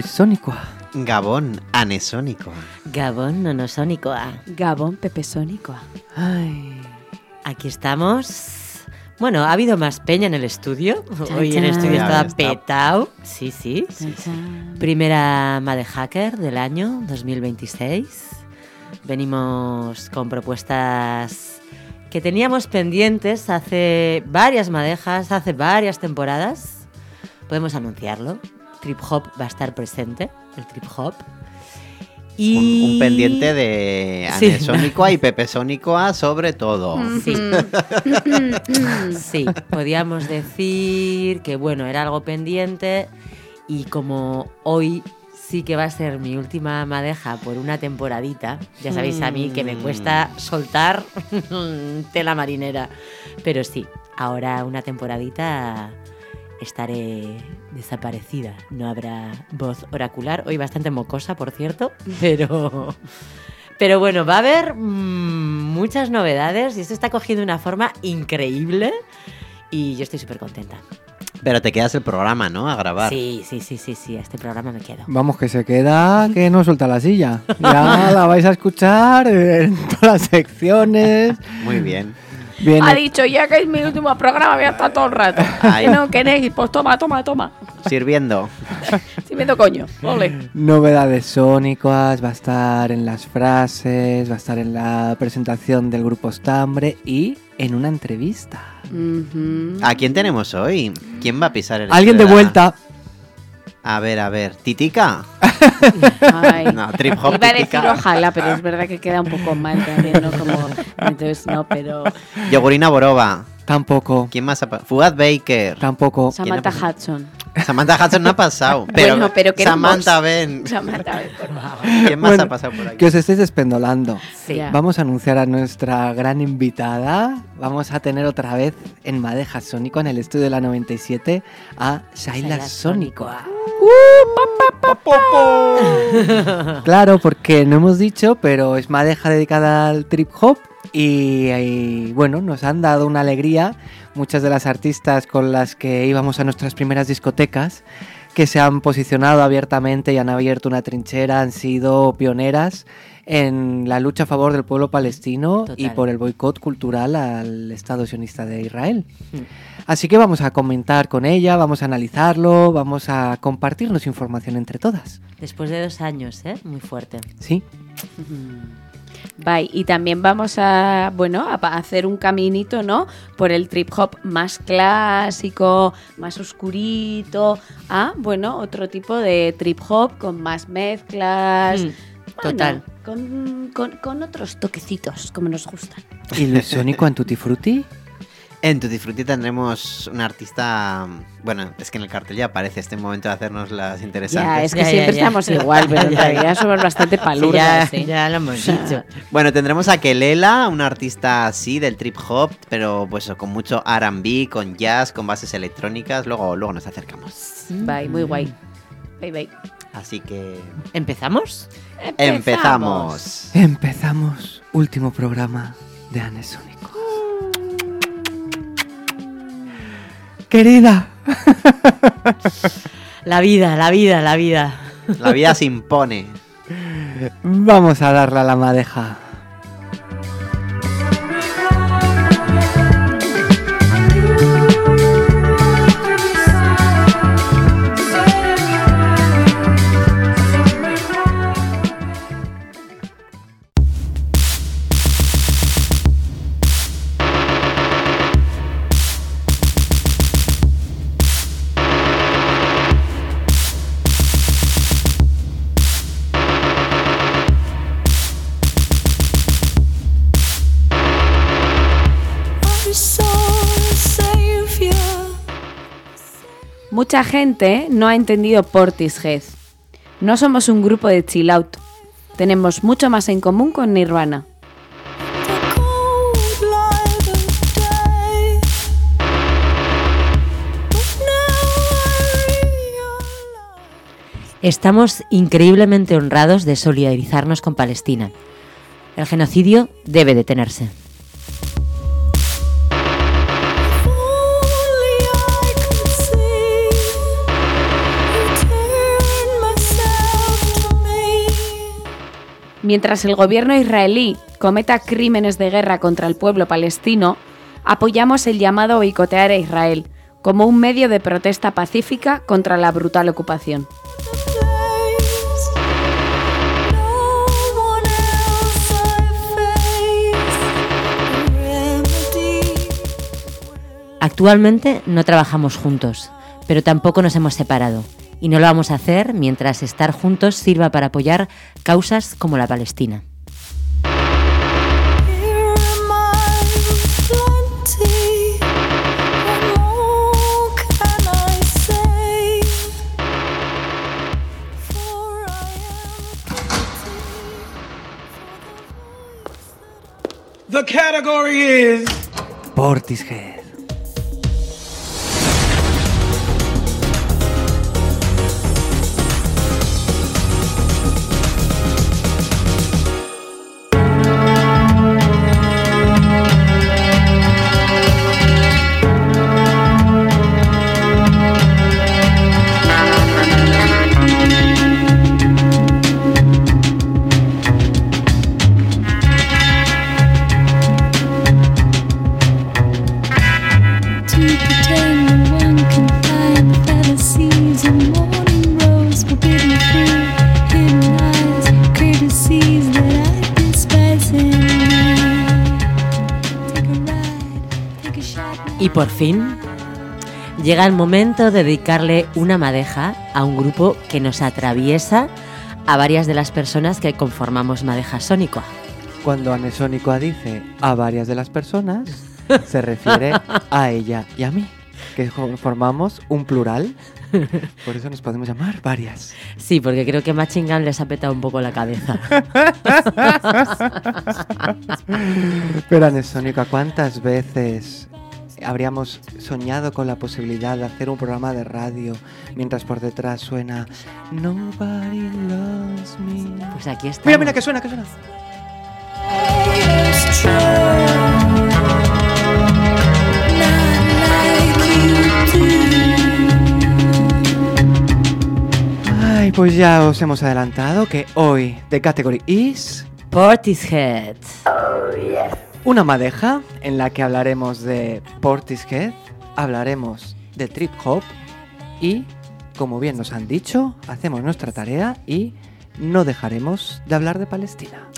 Gabón, Luis Sónico. Gabón, anesónico. Gabón nonosónico. Gabón pepesónico. Ay. Aquí estamos. Bueno, ha habido más peña en el estudio. Chan, Hoy el estudio estaba petado. Sí, sí. Chan, chan. Primera Made Hacker del año 2026. Venimos con propuestas que teníamos pendientes hace varias madejas, hace varias temporadas. Podemos anunciarlo. Trip Hop va a estar presente, el Trip Hop. Y... Un, un pendiente de Sí. anesónico y pepesónico sobre todo. Sí. Sí, podíamos decir que bueno, era algo pendiente y como hoy sí que va a ser mi última madeja por una temporadita, ya sabéis a mí que me cuesta soltar tela marinera, pero sí, ahora una temporadita estaré desaparecida, no habrá voz oracular, hoy bastante mocosa, por cierto, pero... Pero bueno, va a haber mm, muchas novedades y esto está cogiendo una forma increíble y yo estoy súper contenta. Pero te quedas el programa, ¿no? A grabar. Sí, sí, sí, sí, sí, a este programa me quedo. Vamos, que se queda, que no suelta la silla. Ya la vais a escuchar en todas las secciones. Muy bien. Viene Ha dicho ya que es mi último programa, voy a estar todo el rato. Ay. No queréis, pues toma, toma, toma. Sirviendo. Si viendo coño. Ole. novedades sónicas, va a estar en las frases, va a estar en la presentación del grupo Estambre y en una entrevista. ¿A quién tenemos hoy? ¿Quién va a pisar el Alguien de vuelta. A ver, a ver. ¿Titica? Ay. No, trip hop Iba a decir titica. ojalá, pero es verdad que queda un poco mal también, ¿no? Como, entonces no, pero... Yogurina Boroba. Tampoco. ¿Quién más? Fugaz Baker. Tampoco. Samantha ¿Quién ha Hudson. Samantha Hudson no ha pasado. Pero, Bueno, pero. Samantha Ben. Samantha, por favor. ¿Quién más Bueno, ha pasado por aquí? Que os estéis despendolando. Sí. Vamos a anunciar a nuestra gran invitada. Vamos a tener otra vez en Madeja Sónico, en el estudio de la 97, a Shaila Sónico. Sónico. Claro, porque no hemos dicho, pero es madeja dedicada al trip hop y, y, bueno, nos han dado una alegría muchas de las artistas con las que íbamos a nuestras primeras discotecas que se han posicionado abiertamente y han abierto una trinchera, han sido pioneras en la lucha a favor del pueblo palestino y Total. por el boicot cultural al Estado sionista de Israel. Mm. Así que vamos a comentar con ella, vamos a analizarlo, vamos a compartirnos información entre todas. Después de dos años, ¿eh? Muy fuerte. ¿Sí? Bye. Y también vamos a, bueno, a hacer un caminito, ¿no? Por el trip hop más clásico, más oscurito, a, bueno, otro tipo de trip hop con más mezclas. Mm, Bueno, Total. Con, con- con otros toquecitos, como nos gustan. ¿Y Luis Sónico en Tutti Frutti? En Tutti Frutti tendremos un artista. Bueno, es que en el cartel ya aparece este momento de hacernos las interesantes. Ya, es que Ya, siempre ya. estamos igual, pero en Ya, ya. realidad somos bastante palurdas, ya lo hemos dicho. Bueno, tendremos a Kelela, una artista así del trip hop, pero pues con mucho RB, con jazz, con bases electrónicas. Luego, luego nos acercamos. Bye, muy guay. Bye, bye. Así que. ¿Empezamos? ¡Empezamos! Empezamos. Último programa de Anne Querida, La vida, la vida, la vida. La vida se impone. vamos a darle a la madeja. Mucha gente no ha entendido Portishead. No somos un grupo de chill. Tenemos mucho más en común con Nirvana. Estamos increíblemente honrados de solidarizarnos con Palestina. El genocidio debe detenerse. Mientras el gobierno israelí cometa crímenes de guerra contra el pueblo palestino, apoyamos el llamado a boicotear a Israel como un medio de protesta pacífica contra la brutal ocupación. Actualmente no trabajamos juntos, pero tampoco nos hemos separado. Y no lo vamos a hacer mientras estar juntos sirva para apoyar causas como la Palestina. The category is Portishead. Y por fin llega el momento de dedicarle una madeja a un grupo que nos atraviesa a varias de las personas que conformamos Madeja Sónico. Cuando Anesónico dice a varias de las personas, se refiere a ella y a mí, que formamos un plural. Por eso nos podemos llamar varias. Sí, porque creo que Machine Gun les ha petado un poco la cabeza. Pero Anesónica, ¿cuántas veces habríamos soñado con la posibilidad de hacer un programa de radio mientras por detrás suena Nobody loves me? Pues aquí está. Mira, mira, que suena, que suena. Ay, pues ya os hemos adelantado que hoy the category is Portishead. Una madeja en la que hablaremos de Portishead, hablaremos de trip hop y, como bien nos han dicho, hacemos nuestra tarea y no dejaremos de hablar de Palestina.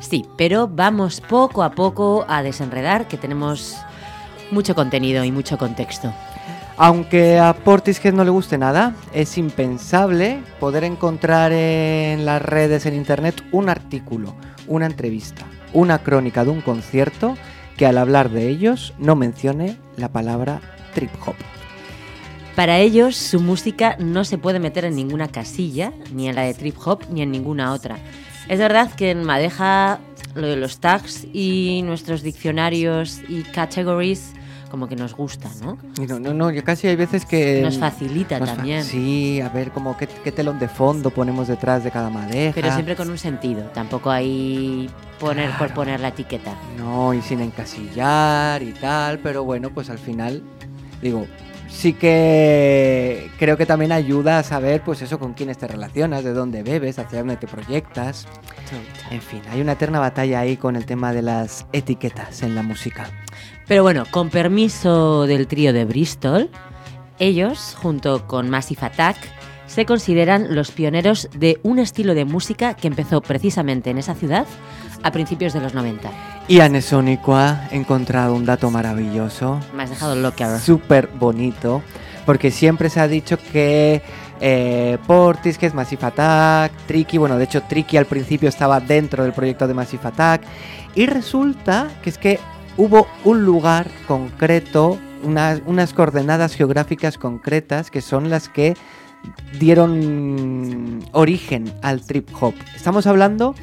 Sí, pero vamos poco a poco a desenredar que tenemos mucho contenido y mucho contexto. Aunque a Portishead no le guste nada, es impensable poder encontrar en las redes, en internet, un artículo, una entrevista, una crónica de un concierto que al hablar de ellos no mencione la palabra trip hop. Para ellos, su música no se puede meter en ninguna casilla, ni en la de trip hop, ni en ninguna otra. Es verdad que en Madeja lo de los tags y nuestros diccionarios y categories como que nos gusta, ¿no? No, no, no, yo casi hay veces que... Nos facilita nos fa- también. Sí, a ver como qué, qué telón de fondo ponemos detrás de cada madeja. Pero siempre con un sentido, tampoco hay poner por poner la etiqueta. No, y sin encasillar y tal, pero bueno, pues al final, digo, sí que creo que también ayuda a saber, pues eso, con quiénes te relacionas, de dónde bebes, hacia dónde te proyectas. En fin, hay una eterna batalla ahí con el tema de las etiquetas en la música. Pero bueno, con permiso del trío de Bristol, ellos, junto con Massive Attack, se consideran los pioneros de un estilo de música que empezó precisamente en esa ciudad a principios de los 90. Y Anesónico ha encontrado un dato maravilloso, Me has dejado loca. súper bonito, porque siempre se ha dicho que eh, Portis, que es Massive Attack, Tricky, bueno, de hecho Tricky al principio estaba dentro del proyecto de Massive Attack, y resulta que es que hubo un lugar concreto, unas, unas coordenadas geográficas concretas que son las que dieron origen al trip hop. Estamos hablando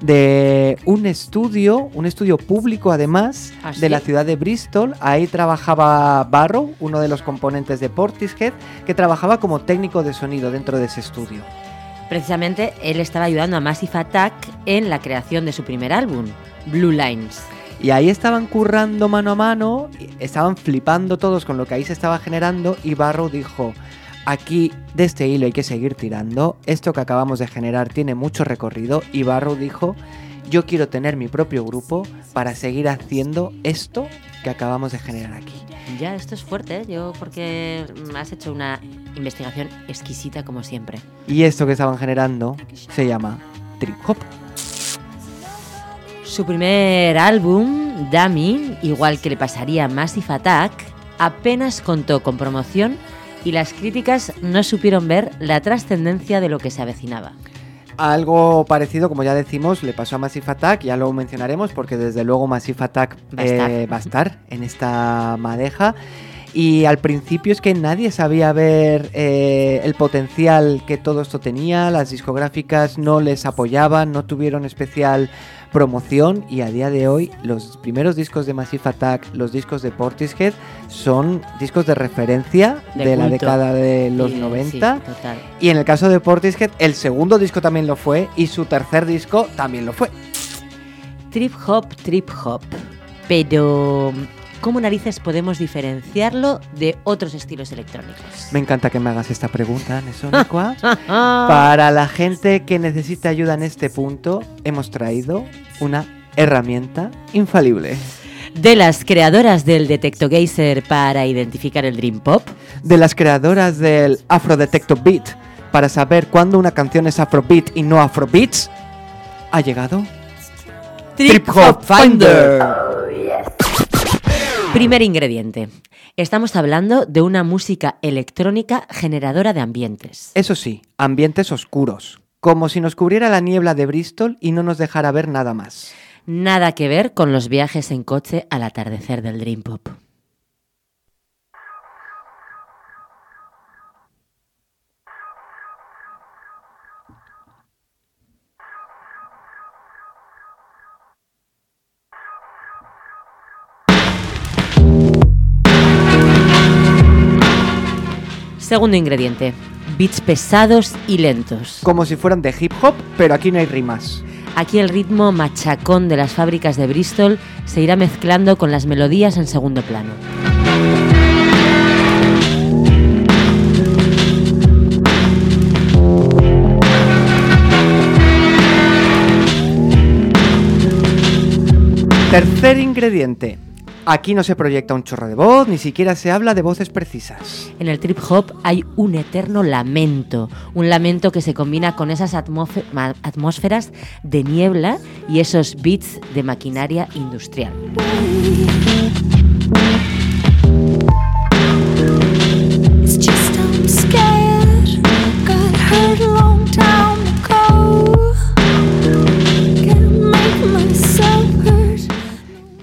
de un estudio, un estudio público además, ¿Ah, de la ciudad de Bristol. Ahí trabajaba Barrow, uno de los componentes de Portishead, que trabajaba como técnico de sonido dentro de ese estudio. Precisamente él estaba ayudando a Massive Attack en la creación de su primer álbum, Blue Lines. Y ahí estaban currando mano a mano, estaban flipando todos con lo que ahí se estaba generando y Barrow dijo, aquí de este hilo hay que seguir tirando. Esto que acabamos de generar tiene mucho recorrido y Barrow dijo, yo quiero tener mi propio grupo para seguir haciendo esto que acabamos de generar aquí. Ya, esto es fuerte, ¿eh? yo porque has hecho una investigación exquisita como siempre. Y esto que estaban generando se llama trip hop. Su primer álbum, Dummy, igual que le pasaría a Massive Attack, apenas contó con promoción y las críticas no supieron ver la trascendencia de lo que se avecinaba. Algo parecido, como ya decimos, le pasó a Massive Attack, ya lo mencionaremos porque desde luego Massive Attack Va a estar. eh, va a estar en esta madeja. Y al principio es que nadie sabía ver eh, el potencial que todo esto tenía, las discográficas no les apoyaban, no tuvieron especial promoción y a día de hoy los primeros discos de Massive Attack, los discos de Portishead, son discos de referencia de, De la década de los Y, sí, 90. total. Y en el caso de Portishead, el segundo disco también lo fue y su tercer disco también lo fue. Trip hop, trip hop. Pero, ¿cómo narices podemos diferenciarlo de otros estilos electrónicos? Me encanta que me hagas esta pregunta, Nesónicua. Para la gente que necesita ayuda en este punto, hemos traído una herramienta infalible. De las creadoras del Detecto Geyser para identificar el Dream Pop, De las creadoras del Afro Detector Beat, para saber cuándo una canción es Afrobeat y no Afrobeats, ha llegado Trip Hop Finder. Primer ingrediente. Estamos hablando de una música electrónica generadora de ambientes. Eso sí, ambientes oscuros, como si nos cubriera la niebla de Bristol y no nos dejara ver nada más. Nada que ver con los viajes en coche al atardecer del Dream Pop. Segundo ingrediente. Beats pesados y lentos. Como si fueran de hip hop, pero aquí no hay rimas. Aquí el ritmo machacón de las fábricas de Bristol se irá mezclando con las melodías en segundo plano. Tercer ingrediente. Aquí no se proyecta un chorro de voz, ni siquiera se habla de voces precisas. En el trip hop hay un eterno lamento, un lamento que se combina con esas atmósferas de niebla y esos beats de maquinaria industrial.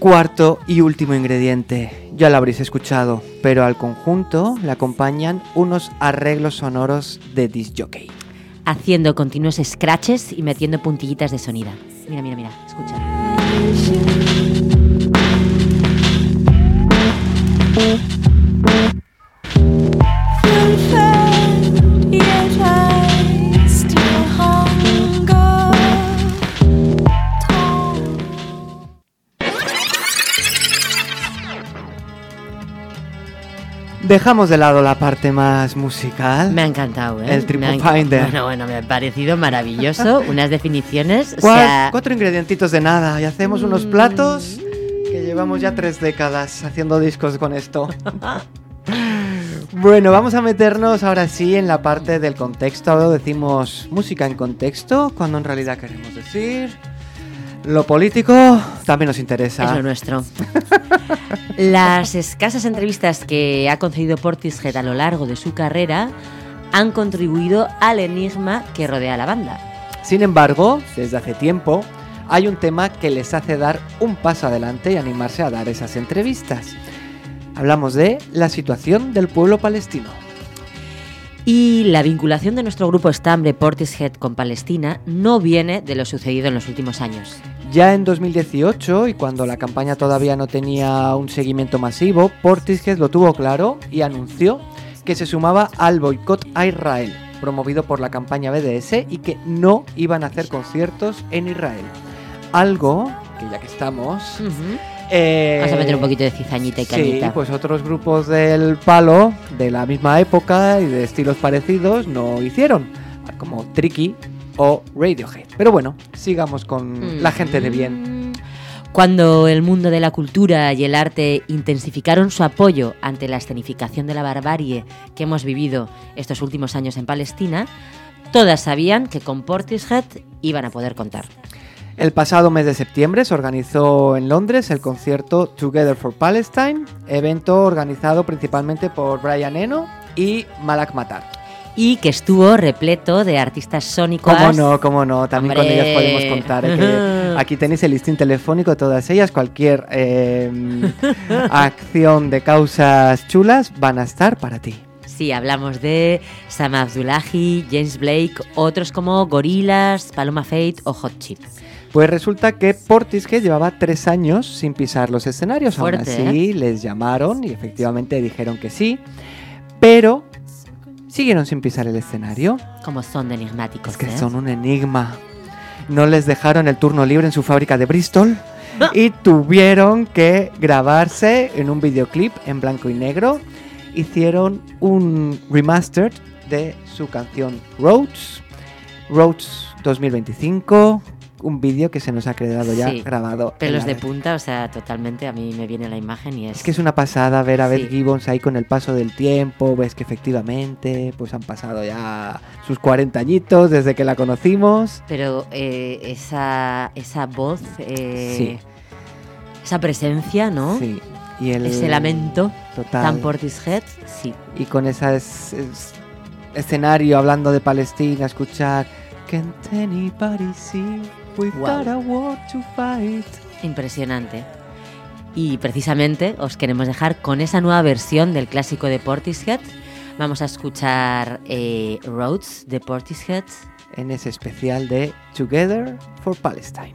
Cuarto y último ingrediente. Ya lo habréis escuchado, pero al conjunto le acompañan unos arreglos sonoros de disc jockey. Haciendo continuos scratches y metiendo puntillitas de sonido. Mira, mira, mira, escucha. Dejamos de lado la parte más musical. Me ha encantado, ¿eh? El Triple Finder. Bueno, bueno, me ha parecido maravilloso. Unas definiciones. O Cua- sea, Cuatro ingredientitos de nada y hacemos unos platos que llevamos ya tres décadas haciendo discos con esto. bueno, vamos a meternos ahora sí en la parte del contexto. Ahora decimos música en contexto, cuando en realidad queremos decir lo político también nos interesa. Es lo nuestro. Las escasas entrevistas que ha concedido Portishead a lo largo de su carrera han contribuido al enigma que rodea a la banda. Sin embargo, desde hace tiempo hay un tema que les hace dar un paso adelante y animarse a dar esas entrevistas. Hablamos de la situación del pueblo palestino. Y la vinculación de nuestro grupo estambre Portishead con Palestina no viene de lo sucedido en los últimos años. Ya en 2018, y cuando la campaña todavía no tenía un seguimiento masivo, Portishead lo tuvo claro y anunció que se sumaba al boicot a Israel, promovido por la campaña BDS, y que no iban a hacer conciertos en Israel. Algo que ya que estamos. Eh, Vamos a meter un poquito de cizañita y Sí, cañita. pues otros grupos del palo de la misma época y de estilos parecidos no hicieron, como Tricky o Radiohead. Pero bueno, sigamos con la gente de bien. Mm. Cuando el mundo de la cultura y el arte intensificaron su apoyo ante la escenificación de la barbarie que hemos vivido estos últimos años en Palestina, todas sabían que con Portishead iban a poder contar. El pasado mes de septiembre se organizó en Londres el concierto Together for Palestine, evento organizado principalmente por Brian Eno y Malak Matar. Y que estuvo repleto de artistas sónicos. Cómo no, cómo no, también con Hombre. ellas podemos contar. ¿eh? que aquí tenéis el listín telefónico de todas ellas, cualquier eh, acción de causas chulas van a estar para ti. Sí, hablamos de Sam Abdullahi, James Blake, otros como Gorillaz, Paloma Fate o Hot Chip. Pues resulta que Portishead llevaba tres años sin pisar los escenarios. Aún Fuerte, así, les llamaron y efectivamente dijeron que sí, pero siguieron sin pisar el escenario. Como son de enigmáticos. Es que ¿eh? son un enigma. No les dejaron el turno libre en su fábrica de Bristol y tuvieron que grabarse en un videoclip en blanco y negro. Hicieron un remastered de su canción Roads, Roads 2025, un vídeo que se nos ha quedado ya Sí, grabado. Pelos de punta, o sea, totalmente a mí me viene la imagen y es... Es que es una pasada ver a Beth Sí. Gibbons ahí con el paso del tiempo, ves que efectivamente pues han pasado ya sus 40 añitos desde que la conocimos. Pero eh, esa, esa voz, eh, Sí. esa presencia, ¿no? Sí. Y el Ese lamento total. tan Portishead, sí. Y con ese escenario hablando de Palestina, escuchar Can't anybody see we've Wow. got a war to fight. Impresionante. Y precisamente os queremos dejar con esa nueva versión del clásico de Portishead. Vamos a escuchar eh, Roads de Portishead. En ese especial de Together for Palestine.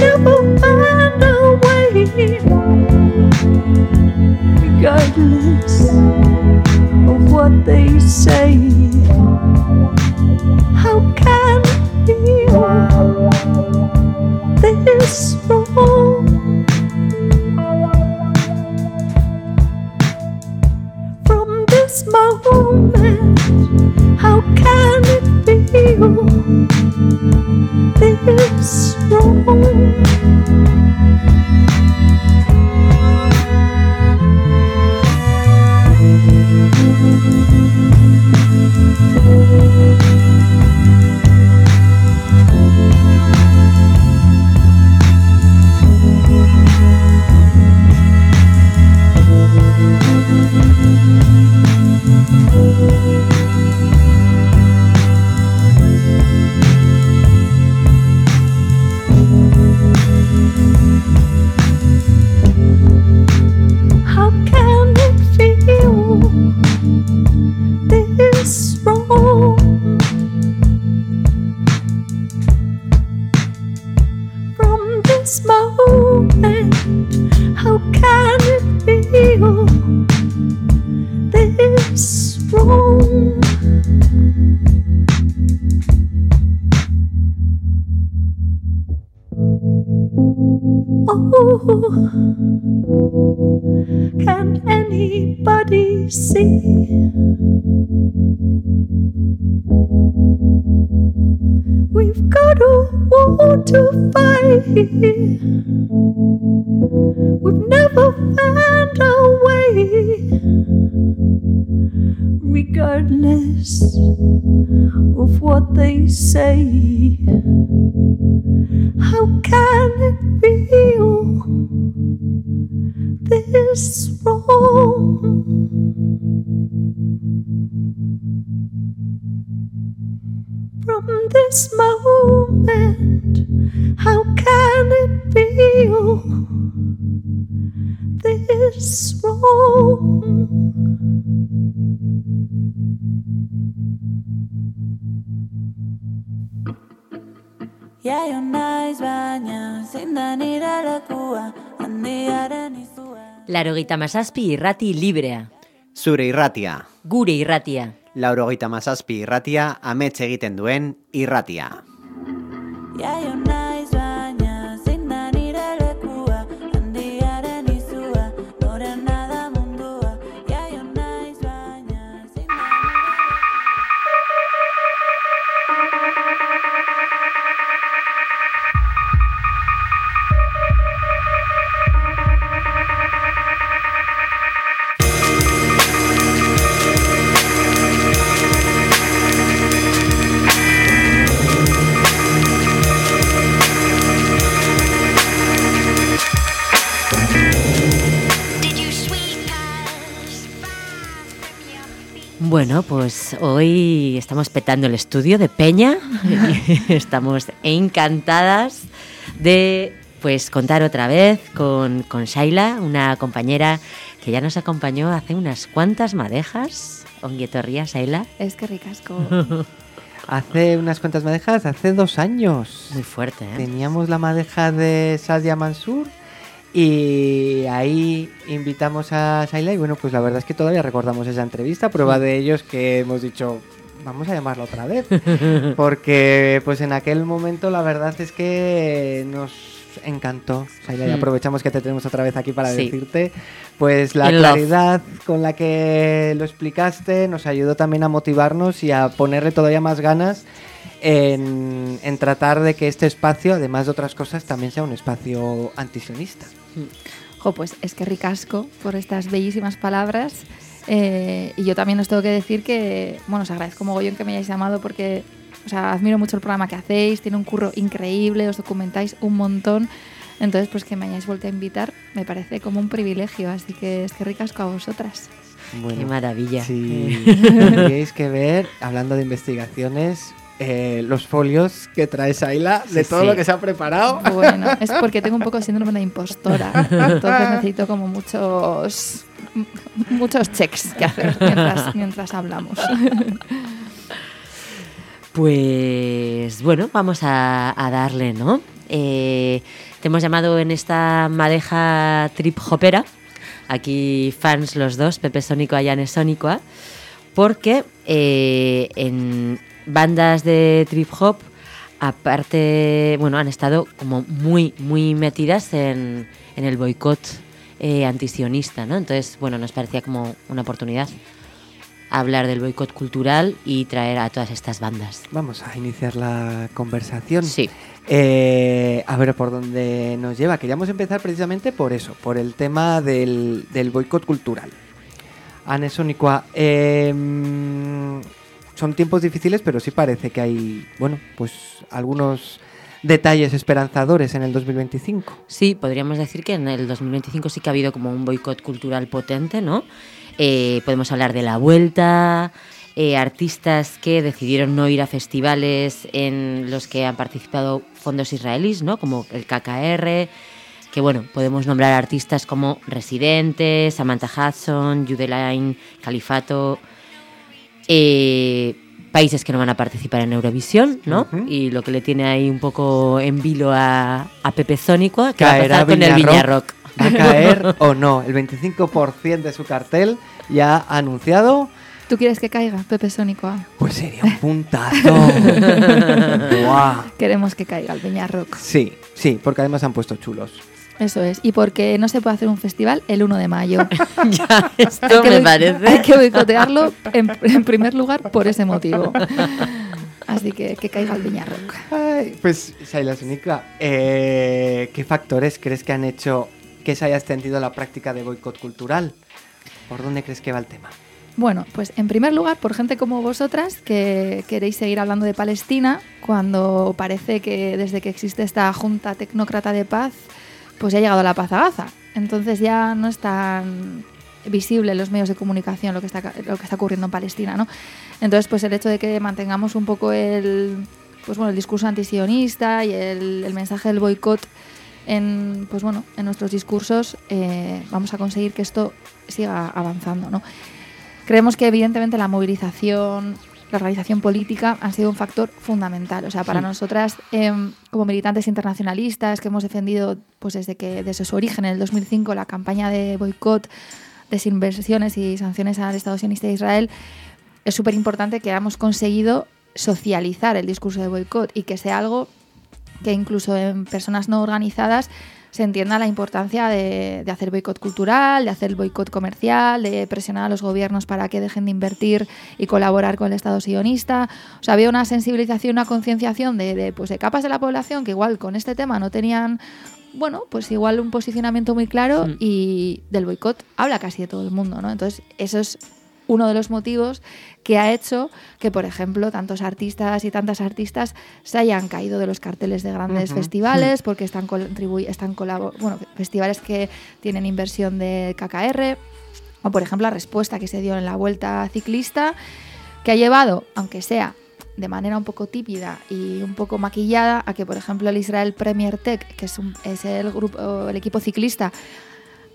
Never found a way, regardless of what they say. How Larogeita mazazpi irrati librea. Zure irratia. Gure irratia. Laurogeita mazazpi irratia, amets egiten duen irratia. Jaio Bueno, pues hoy estamos petando el estudio de Peña. estamos encantadas de pues contar otra vez con, con Shaila, una compañera que ya nos acompañó hace unas cuantas madejas. Onguietorría, Shaila. Es que ricasco. Hace unas cuantas madejas, hace dos años. Muy fuerte, ¿eh? Teníamos la madeja de Sadia Mansur y ahí invitamos a Shaila y bueno, pues la verdad es que todavía recordamos esa entrevista, prueba de ellos que hemos dicho, vamos a llamarla otra vez, porque pues en aquel momento la verdad es que nos encantó, Shaila, y Mm. aprovechamos que te tenemos otra vez aquí para Sí. decirte, pues la In love. claridad con la que lo explicaste nos ayudó también a motivarnos y a ponerle todavía más ganas en, en tratar de que este espacio, además de otras cosas, también sea un espacio antisionista. Jo, pues es que ricasco por estas bellísimas palabras. Eh, y yo también os tengo que decir que, bueno, os agradezco mogollón que me hayáis llamado porque, o sea, admiro mucho el programa que hacéis, tiene un curro increíble, os documentáis un montón. Entonces, pues que me hayáis vuelto a invitar me parece como un privilegio, así que es que ricasco a vosotras. Qué maravilla. Si tendríais que ver, hablando de investigaciones, eh, los folios que trae Saila de Sí, todo sí. lo que se ha preparado. Bueno, es porque tengo un poco de síndrome de impostora, entonces necesito como muchos muchos checks que hacer mientras, mientras hablamos. Pues bueno, vamos a, a darle, ¿no? Eh, te hemos llamado en esta madeja trip hopera, aquí fans los dos, Pepe Sónico y Anne Sónico, porque eh, en bandas de trip hop, aparte, bueno, han estado como muy, muy metidas en, en el boicot eh, antisionista, ¿no? Entonces, bueno, nos parecía como una oportunidad hablar del boicot cultural y traer a todas estas bandas. Vamos a iniciar la conversación. Sí. Eh, a ver por dónde nos lleva. Queríamos empezar precisamente por eso, por el tema del, del boicot cultural. Anne Sonicua, eh, son tiempos difíciles, pero sí parece que hay, bueno, pues algunos detalles esperanzadores en el 2025. Sí, podríamos decir que en el 2025 sí que ha habido como un boicot cultural potente, ¿no? Eh, podemos hablar de la vuelta, eh, artistas que decidieron no ir a festivales en los que han participado fondos israelíes, ¿no? Como el KKR, que bueno, podemos nombrar artistas como Residente, Samantha Hudson, Judeline, Califato, eh, países que no van a participar en Eurovisión, ¿no? Y lo que le tiene ahí un poco en vilo a, a Pepe Sónico, que va a Caerá con el Viñarrock. Viñarrock. ¿Va a caer o no? El 25% de su cartel ya ha anunciado. ¿Tú quieres que caiga Pepe Sónico? Pues sería un puntazo. Queremos que caiga el Peñarrock. Sí, sí, porque además han puesto chulos. Eso es. Y porque no se puede hacer un festival el 1 de mayo. ya, esto Hay que me parece. Hay que boicotearlo en, en primer lugar por ese motivo. Así que que caiga el Peñarrock. Ay, pues, Shaila Sonica, eh, ¿qué factores crees que han hecho que se haya extendido la práctica de boicot cultural? ¿Por dónde crees que va el tema? Bueno, pues en primer lugar, por gente como vosotras que queréis seguir hablando de Palestina, cuando parece que desde que existe esta Junta Tecnócrata de Paz, pues ya ha llegado la a Gaza. Entonces ya no es tan visible en los medios de comunicación lo que está, lo que está ocurriendo en Palestina, ¿no? Entonces, pues el hecho de que mantengamos un poco el, pues bueno, el discurso antisionista y el, el mensaje del boicot en, pues bueno, en nuestros discursos, eh, vamos a conseguir que esto siga avanzando, ¿no? Creemos que evidentemente la movilización, la organización política han sido un factor fundamental. O sea, para Sí. nosotras, em, como militantes internacionalistas que hemos defendido pues desde que desde su origen en el 2005 la campaña de boicot, desinversiones y sanciones al Estado sionista de Israel, es súper importante que hayamos conseguido socializar el discurso de boicot y que sea algo que incluso en personas no organizadas se entienda la importancia de, de hacer boicot cultural, de hacer boicot comercial, de presionar a los gobiernos para que dejen de invertir y colaborar con el Estado sionista. O sea, había una sensibilización, una concienciación de, de, pues, de capas de la población que igual con este tema no tenían, bueno, pues igual un posicionamiento muy claro Mm. y del boicot habla casi de todo el mundo, ¿no? Entonces, eso es uno de los motivos que ha hecho que, por ejemplo, tantos artistas y tantas artistas se hayan caído de los carteles de grandes festivales porque están están bueno, festivales que tienen inversión de KKR o, por ejemplo, la respuesta que se dio en la Vuelta Ciclista que ha llevado, aunque sea de manera un poco típida y un poco maquillada, a que, por ejemplo, el Israel Premier Tech, que es, un- es el, grupo, el equipo ciclista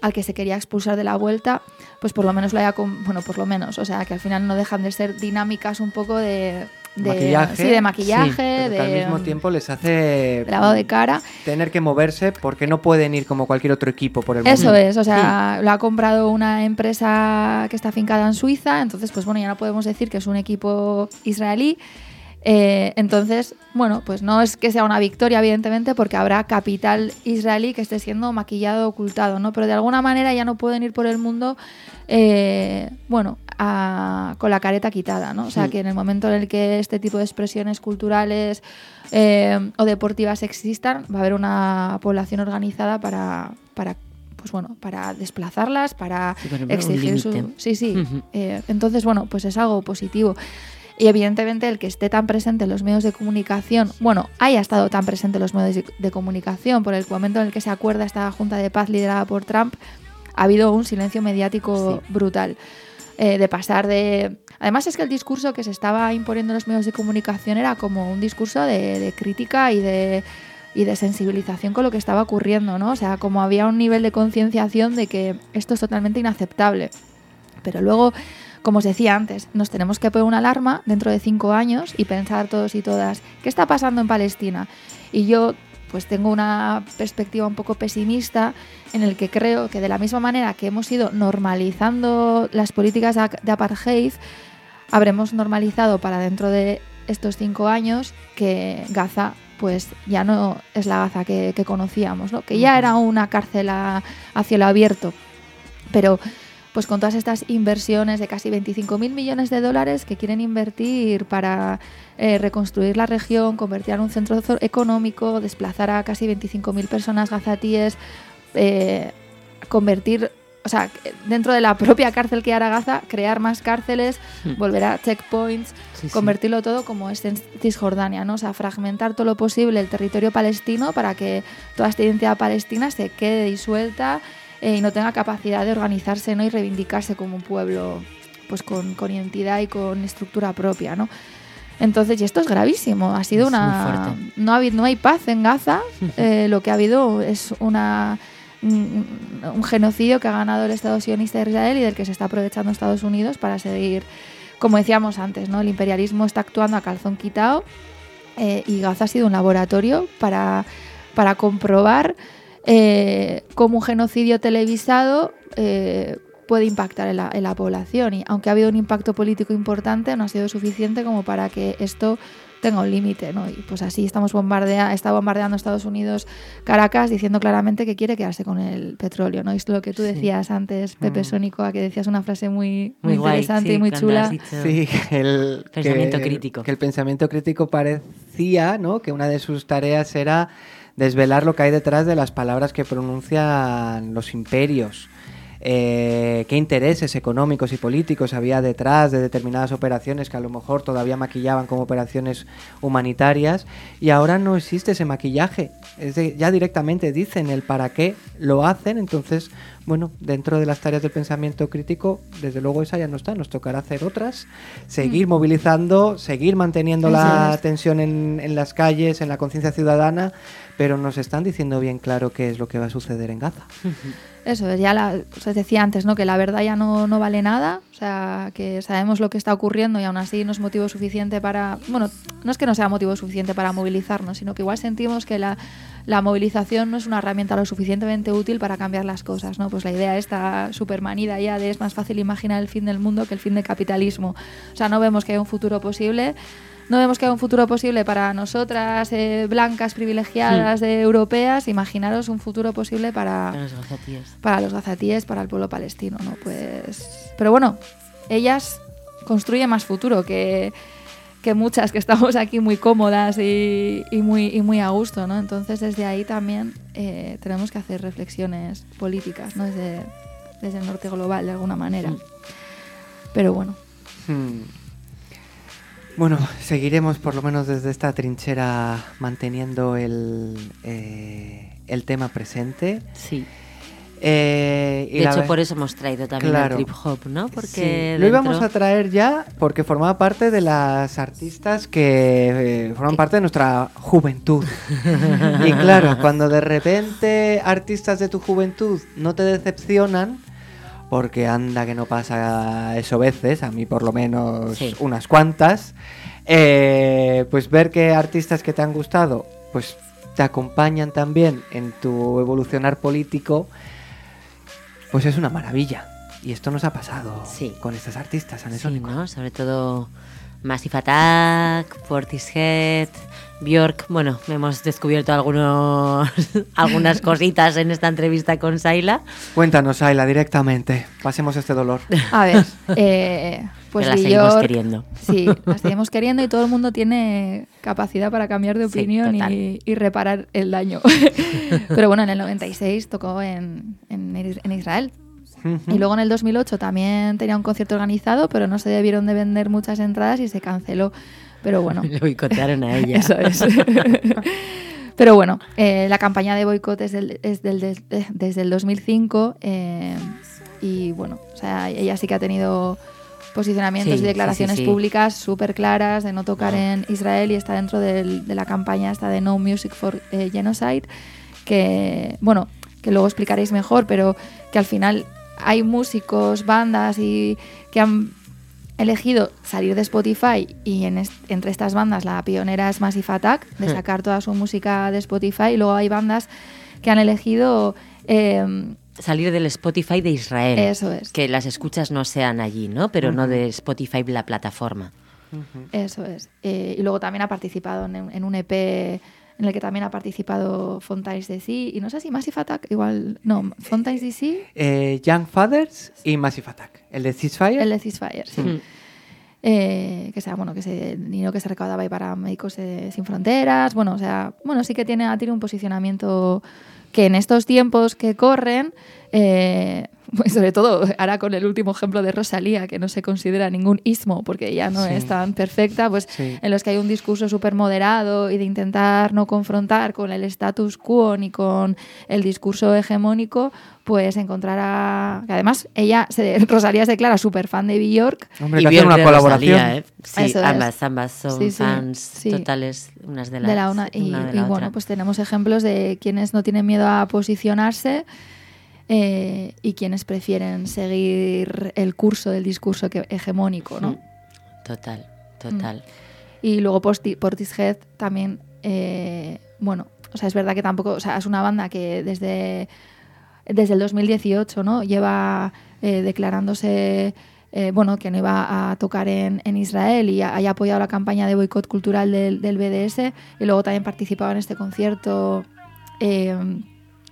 al que se quería expulsar de la vuelta, pues por lo menos lo haya, con- bueno, por lo menos, o sea, que al final no dejan de ser dinámicas un poco de, de maquillaje. sí, de maquillaje, pero que de, al mismo tiempo les hace de lavado de cara. tener que moverse porque no pueden ir como cualquier otro equipo por el Eso mundo. es, o sea, lo ha comprado una empresa que está afincada en Suiza, entonces pues bueno, ya no podemos decir que es un equipo israelí. Eh, entonces, bueno, pues no es que sea una victoria, evidentemente, porque habrá capital israelí que esté siendo maquillado, ocultado, ¿no? Pero de alguna manera ya no pueden ir por el mundo, eh, bueno, a- con la careta quitada, ¿no? O sea, Sí. que en el momento en el que este tipo de expresiones culturales eh, o deportivas existan, va a haber una población organizada para, para pues bueno, para desplazarlas, para Sí, exigir su... Sí, sí. Eh, entonces, bueno, pues es algo positivo. Y evidentemente el que esté tan presente en los medios de comunicación, bueno, haya estado tan presente en los medios de, de comunicación, por el momento en el que se acuerda esta Junta de Paz liderada por Trump, ha habido un silencio mediático brutal. Eh, de pasar de... Además es que el discurso que se estaba imponiendo en los medios de comunicación era como un discurso de, de crítica y de, y de sensibilización con lo que estaba ocurriendo, ¿no? O sea, como había un nivel de concienciación de que esto es totalmente inaceptable. Pero luego, como os decía antes, nos tenemos que poner una alarma dentro de cinco años y pensar todos y todas, ¿qué está pasando en Palestina? Y yo pues tengo una perspectiva un poco pesimista en el que creo que de la misma manera que hemos ido normalizando las políticas de ap- de apartheid, habremos normalizado para dentro de estos cinco años que Gaza pues ya no es la Gaza que, que conocíamos, ¿no? que ya era una cárcel a, a cielo abierto. Pero pues con todas estas inversiones de casi 25.000 millones de dólares que quieren invertir para eh, reconstruir la región, convertirla en un centro económico, desplazar a casi 25.000 personas gazatíes, eh, convertir, o sea, dentro de la propia cárcel que hará Gaza, crear más cárceles, volver a checkpoints, Sí, sí. convertirlo todo como es en Cisjordania, ¿no? O sea, fragmentar todo lo posible el territorio palestino para que toda esta identidad palestina se quede disuelta eh, y no tenga capacidad de organizarse ¿no? y reivindicarse como un pueblo pues con, con identidad y con estructura propia, ¿no? Entonces, y esto es gravísimo. Ha sido Es una. No, ha no hay paz en Gaza. eh, lo que ha habido es una un un genocidio que ha ganado el Estado sionista de Israel y del que se está aprovechando Estados Unidos para seguir, como decíamos antes, ¿no? El imperialismo está actuando a calzón quitado eh, y Gaza ha sido un laboratorio para, para comprobar eh, cómo un genocidio televisado eh, puede impactar en la, en la población. Y aunque ha habido un impacto político importante, no ha sido suficiente como para que esto tenga un límite, ¿no? Y pues así estamos bombardea está bombardeando Estados Unidos Caracas diciendo claramente que quiere quedarse con el petróleo, ¿no? Y es lo que tú Sí. decías antes, Pepe Mm. Sónico, a que decías una frase muy, muy, Muy guay, interesante sí, y muy chula. Sí, el Pensamiento que, crítico. Que el pensamiento crítico parecía, ¿no? Que una de sus tareas era desvelar lo que hay detrás de las palabras que pronuncian los imperios. Eh, qué intereses económicos y políticos había detrás de determinadas operaciones que a lo mejor todavía maquillaban como operaciones humanitarias y ahora no existe ese maquillaje. Es de- ya directamente dicen el para qué lo hacen entonces bueno dentro de las tareas del pensamiento crítico desde luego esa ya no está nos tocará hacer otras seguir movilizando seguir manteniendo la tensión en, en las calles en la conciencia ciudadana pero nos están diciendo bien claro qué es lo que va a suceder en Gaza Eso, ya la, os decía antes, ¿no? Que la verdad ya no, no vale nada, o sea, que sabemos lo que está ocurriendo y aún así no es motivo suficiente para, bueno, no es que no sea motivo suficiente para movilizarnos, sino que igual sentimos que la, la movilización no es una herramienta lo suficientemente útil para cambiar las cosas, ¿no? Pues la idea está súper manida ya de es más fácil imaginar el fin del mundo que el fin del capitalismo. O sea, no vemos que hay un futuro posible. No vemos que haya un futuro posible para nosotras, eh, blancas, privilegiadas, eh, europeas. Imaginaros un futuro posible para, Para los gazatíes. para los gazatíes, para el pueblo palestino, ¿no? Pues. Pero bueno, ellas construyen más futuro que, que muchas que estamos aquí muy cómodas y, y muy, y muy a gusto, ¿no? Entonces desde ahí también eh, tenemos que hacer reflexiones políticas, ¿no? Desde, desde el norte global, de alguna manera. Mm. Pero bueno. Hmm. Bueno, seguiremos por lo menos desde esta trinchera manteniendo el, eh, el tema presente. Sí. Eh, y De hecho, por eso hemos traído también Claro. el trip hop, ¿no? Porque Sí, Lo íbamos a traer ya porque formaba parte de las artistas que eh, forman parte de nuestra juventud. y claro, cuando de repente artistas de tu juventud no te decepcionan, porque anda que no pasa eso veces, a mí por lo menos Sí. unas cuantas, eh, pues ver que artistas que te han gustado, pues te acompañan también en tu evolucionar político, pues es una maravilla. Y esto nos ha pasado Sí. con estas artistas, Sí, Anesónico. ¿no? Sobre todo Massive Attack, Portishead, Bjork. Bueno, hemos descubierto algunos, algunas cositas en esta entrevista con Saila. Cuéntanos, Ayla, directamente. Pasemos este dolor. A ver, eh, pues Pero la seguimos queriendo. Sí, la seguimos queriendo y todo el mundo tiene capacidad para cambiar de opinión y, y reparar el daño. Pero bueno, en el 96 tocó en, en, en Israel. Y luego en el 2008 también tenía un concierto organizado, pero no se debieron de vender muchas entradas y se canceló. Pero bueno, Le boicotearon a ella. eso es. Pero bueno, eh, la campaña de boicot es, del- es del- des- de- desde el 2005 eh, y bueno, o sea, ella sí que ha tenido posicionamientos Sí, y declaraciones sí, sí. públicas súper claras de no tocar en Israel y está dentro del- de la campaña esta de No Music for eh, Genocide, que bueno, que luego explicaréis mejor, pero que al final hay músicos, bandas y que han elegido salir de Spotify y en est- entre estas bandas la pionera es Massive Attack, de Hmm. sacar toda su música de Spotify. Y luego hay bandas que han elegido... eh, Salir del Spotify de Israel. Eso es. Que las escuchas no sean allí, ¿no? Pero no de Spotify la plataforma. Eso es. Eh, y luego también ha participado en, en un EP en el que también ha participado Fontaines DC. Y no sé si Massive Attack, igual. No, Fontaines DC, Eh, Young Fathers y Massive Attack. El de Ceasefire. el de Ceasefire, sí. Mm. Eh, que sea, bueno, que se dinero que se recaudaba ahí para Médicos eh, Sin Fronteras. Bueno, o sea, bueno, sí que tiene, tenido un posicionamiento que en estos tiempos que corren, eh, sobre todo ahora con el último ejemplo de Rosalía, que no se considera ningún ismo porque ya no Sí. es tan perfecta, pues Sí. en los que hay un discurso súper moderado y de intentar no confrontar con el status quo ni con el discurso hegemónico, pues encontrar a... que además ella, se, Rosalía se declara súper fan de Bjork, Hombre, Y que una colaboración. Rosalía, ¿eh? Sí, Eso es. ambas, ambas son Sí, sí, fans sí. totales unas de las de la una y, una de y bueno pues tenemos ejemplos de quienes no tienen miedo a posicionarse eh, y quienes prefieren seguir el curso del discurso que, hegemónico no Mm. Total, total. y luego Portishead también eh, bueno o sea es verdad que tampoco o sea es una banda que desde desde el 2018 no lleva eh, declarándose eh, bueno que no iba a tocar en, en Israel y ha- haya apoyado la campaña de boicot cultural del, del BDS y luego también participaba en este concierto eh,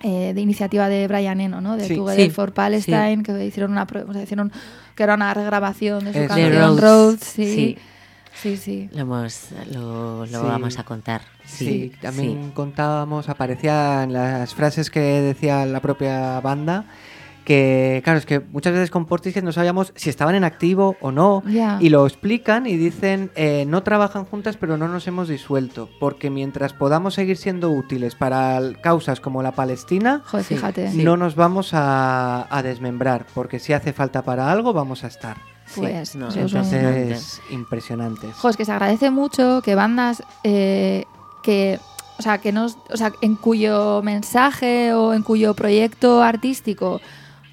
eh, de iniciativa de Brian Eno, ¿no? De Sí. Together Sí, for Palestine, que hicieron una o sea, hicieron que era una regrabación de su Es- canción The Roads, Roads, sí. sí. Sí, sí. Lo, hemos, lo, lo Sí. vamos a contar. Sí, Sí, también contábamos, aparecía en las frases que decía la propia banda, que claro, es que muchas veces con Portishead no sabíamos si estaban en activo o no, Ya. y lo explican y dicen, eh, no trabajan juntas pero no nos hemos disuelto, porque mientras podamos seguir siendo útiles para causas como la Palestina, Joder, Sí, fíjate. sí. no nos vamos a, a desmembrar, porque si hace falta para algo vamos a estar. Sí, Pues, no, eso es. Jo, es que se agradece mucho que bandas eh, que, o sea, que nos, o sea, en cuyo mensaje o en cuyo proyecto artístico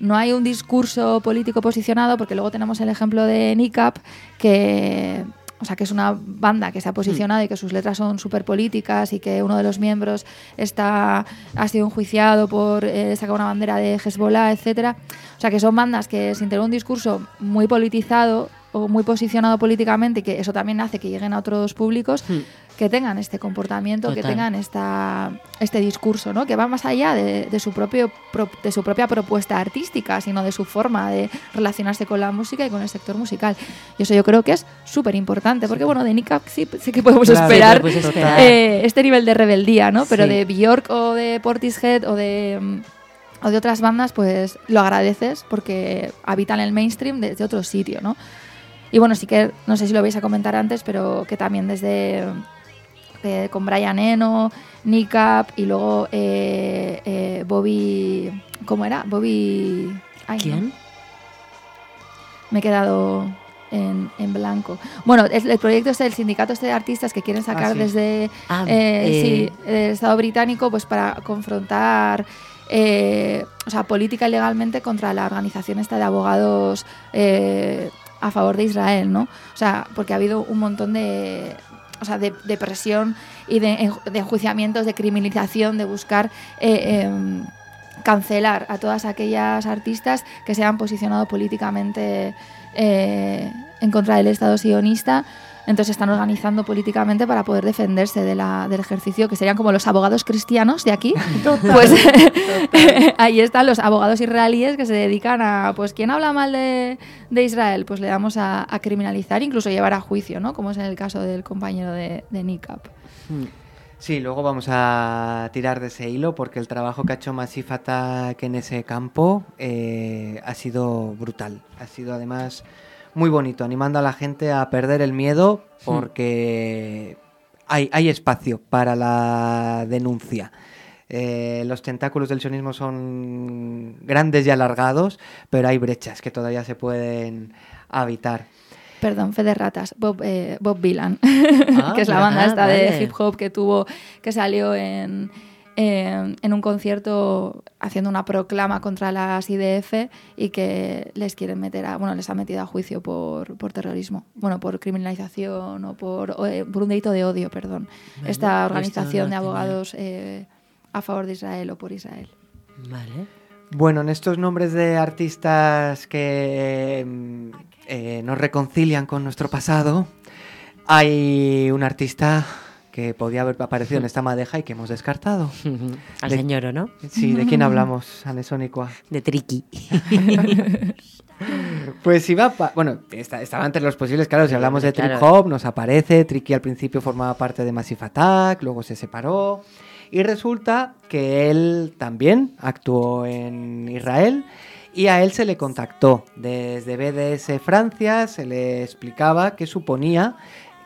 no hay un discurso político posicionado, porque luego tenemos el ejemplo de NICAP, que, o sea, que es una banda que se ha posicionado y que sus letras son súper políticas y que uno de los miembros está, ha sido enjuiciado por eh, sacar una bandera de Hezbollah, etcétera. O sea, que son bandas que sin tener un discurso muy politizado o muy posicionado políticamente y que eso también hace que lleguen a otros públicos Hmm. Que tengan este comportamiento, que tengan esta, este discurso, ¿no? que va más allá de, de su propio, pro- de su propia propuesta artística, sino de su forma de relacionarse con la música y con el sector musical. Y eso yo creo que es súper importante, porque bueno, de Nick sí, sí que podemos Claro, esperar pues eh, este nivel de rebeldía, ¿no? Pero Sí. de Bjork o de Portishead o de, mm, o de otras bandas, pues lo agradeces porque habitan el mainstream desde otro sitio, ¿no? Y bueno, sí que, no sé si lo vais a comentar antes, pero que también desde eh, con Brian Eno, Nick Up y luego eh, eh, Bobby, ¿cómo era? Bobby... ay, no. ¿Quién? Me he quedado en, en blanco. Bueno, el proyecto es el sindicato este de artistas que quieren sacar sí. desde Ah, eh, eh, sí, el Estado británico pues para confrontar eh, o sea, política y legalmente contra la organización esta de abogados a favor de Israel, ¿no? O sea, porque ha habido un montón de o sea, de, de presión y de, enju- de enjuiciamientos, de criminalización, de buscar eh, em, cancelar a todas aquellas artistas que se han posicionado políticamente eh, en contra del Estado sionista. Entonces están organizando políticamente para poder defenderse de la- del ejercicio, que serían como los abogados cristianos de aquí. Pues ahí están los abogados israelíes que se dedican a, pues, ¿quién habla mal de, de Israel? Pues le damos a, a criminalizar, incluso llevar a juicio, ¿no? Como es en el caso del compañero de, de Niqab. mm, Sí, luego vamos a tirar de ese hilo porque el trabajo que ha hecho Massive Attack en ese campo eh, ha sido brutal. Ha sido además muy bonito, animando a la gente a perder el miedo porque hay, hay espacio para la denuncia. Eh, los tentáculos del sionismo son grandes y alargados, pero hay brechas que todavía se pueden habitar. Perdón, Fe de Ratas, Bob, eh, Bob Dylan, Ah, que es la banda ah, esta de hip hop que tuvo, que salió en, eh, en un concierto haciendo una proclama contra las IDF y que les quieren meter a, bueno, les ha metido a juicio por, por terrorismo, bueno, por criminalización o por, o, eh, por un delito de odio, perdón. Vale, Esta organización de abogados eh, a favor de Israel o por Israel. Vale. Bueno, en estos nombres de artistas que mm, eh, nos reconcilian con nuestro pasado, hay un artista que podía haber aparecido en esta madeja y que hemos descartado. Al De- señor, ¿o no? Sí, ¿de quién hablamos, Anesonicua? De Triki. Pues iba, bueno, está- estaba entre los posibles, claro, si hablamos de Claro. Trip Hop, nos aparece, Tricky al principio formaba parte de Massive Attack, luego se separó, y resulta que él también actuó en Israel, y a él se le contactó desde BDS Francia, se le explicaba qué suponía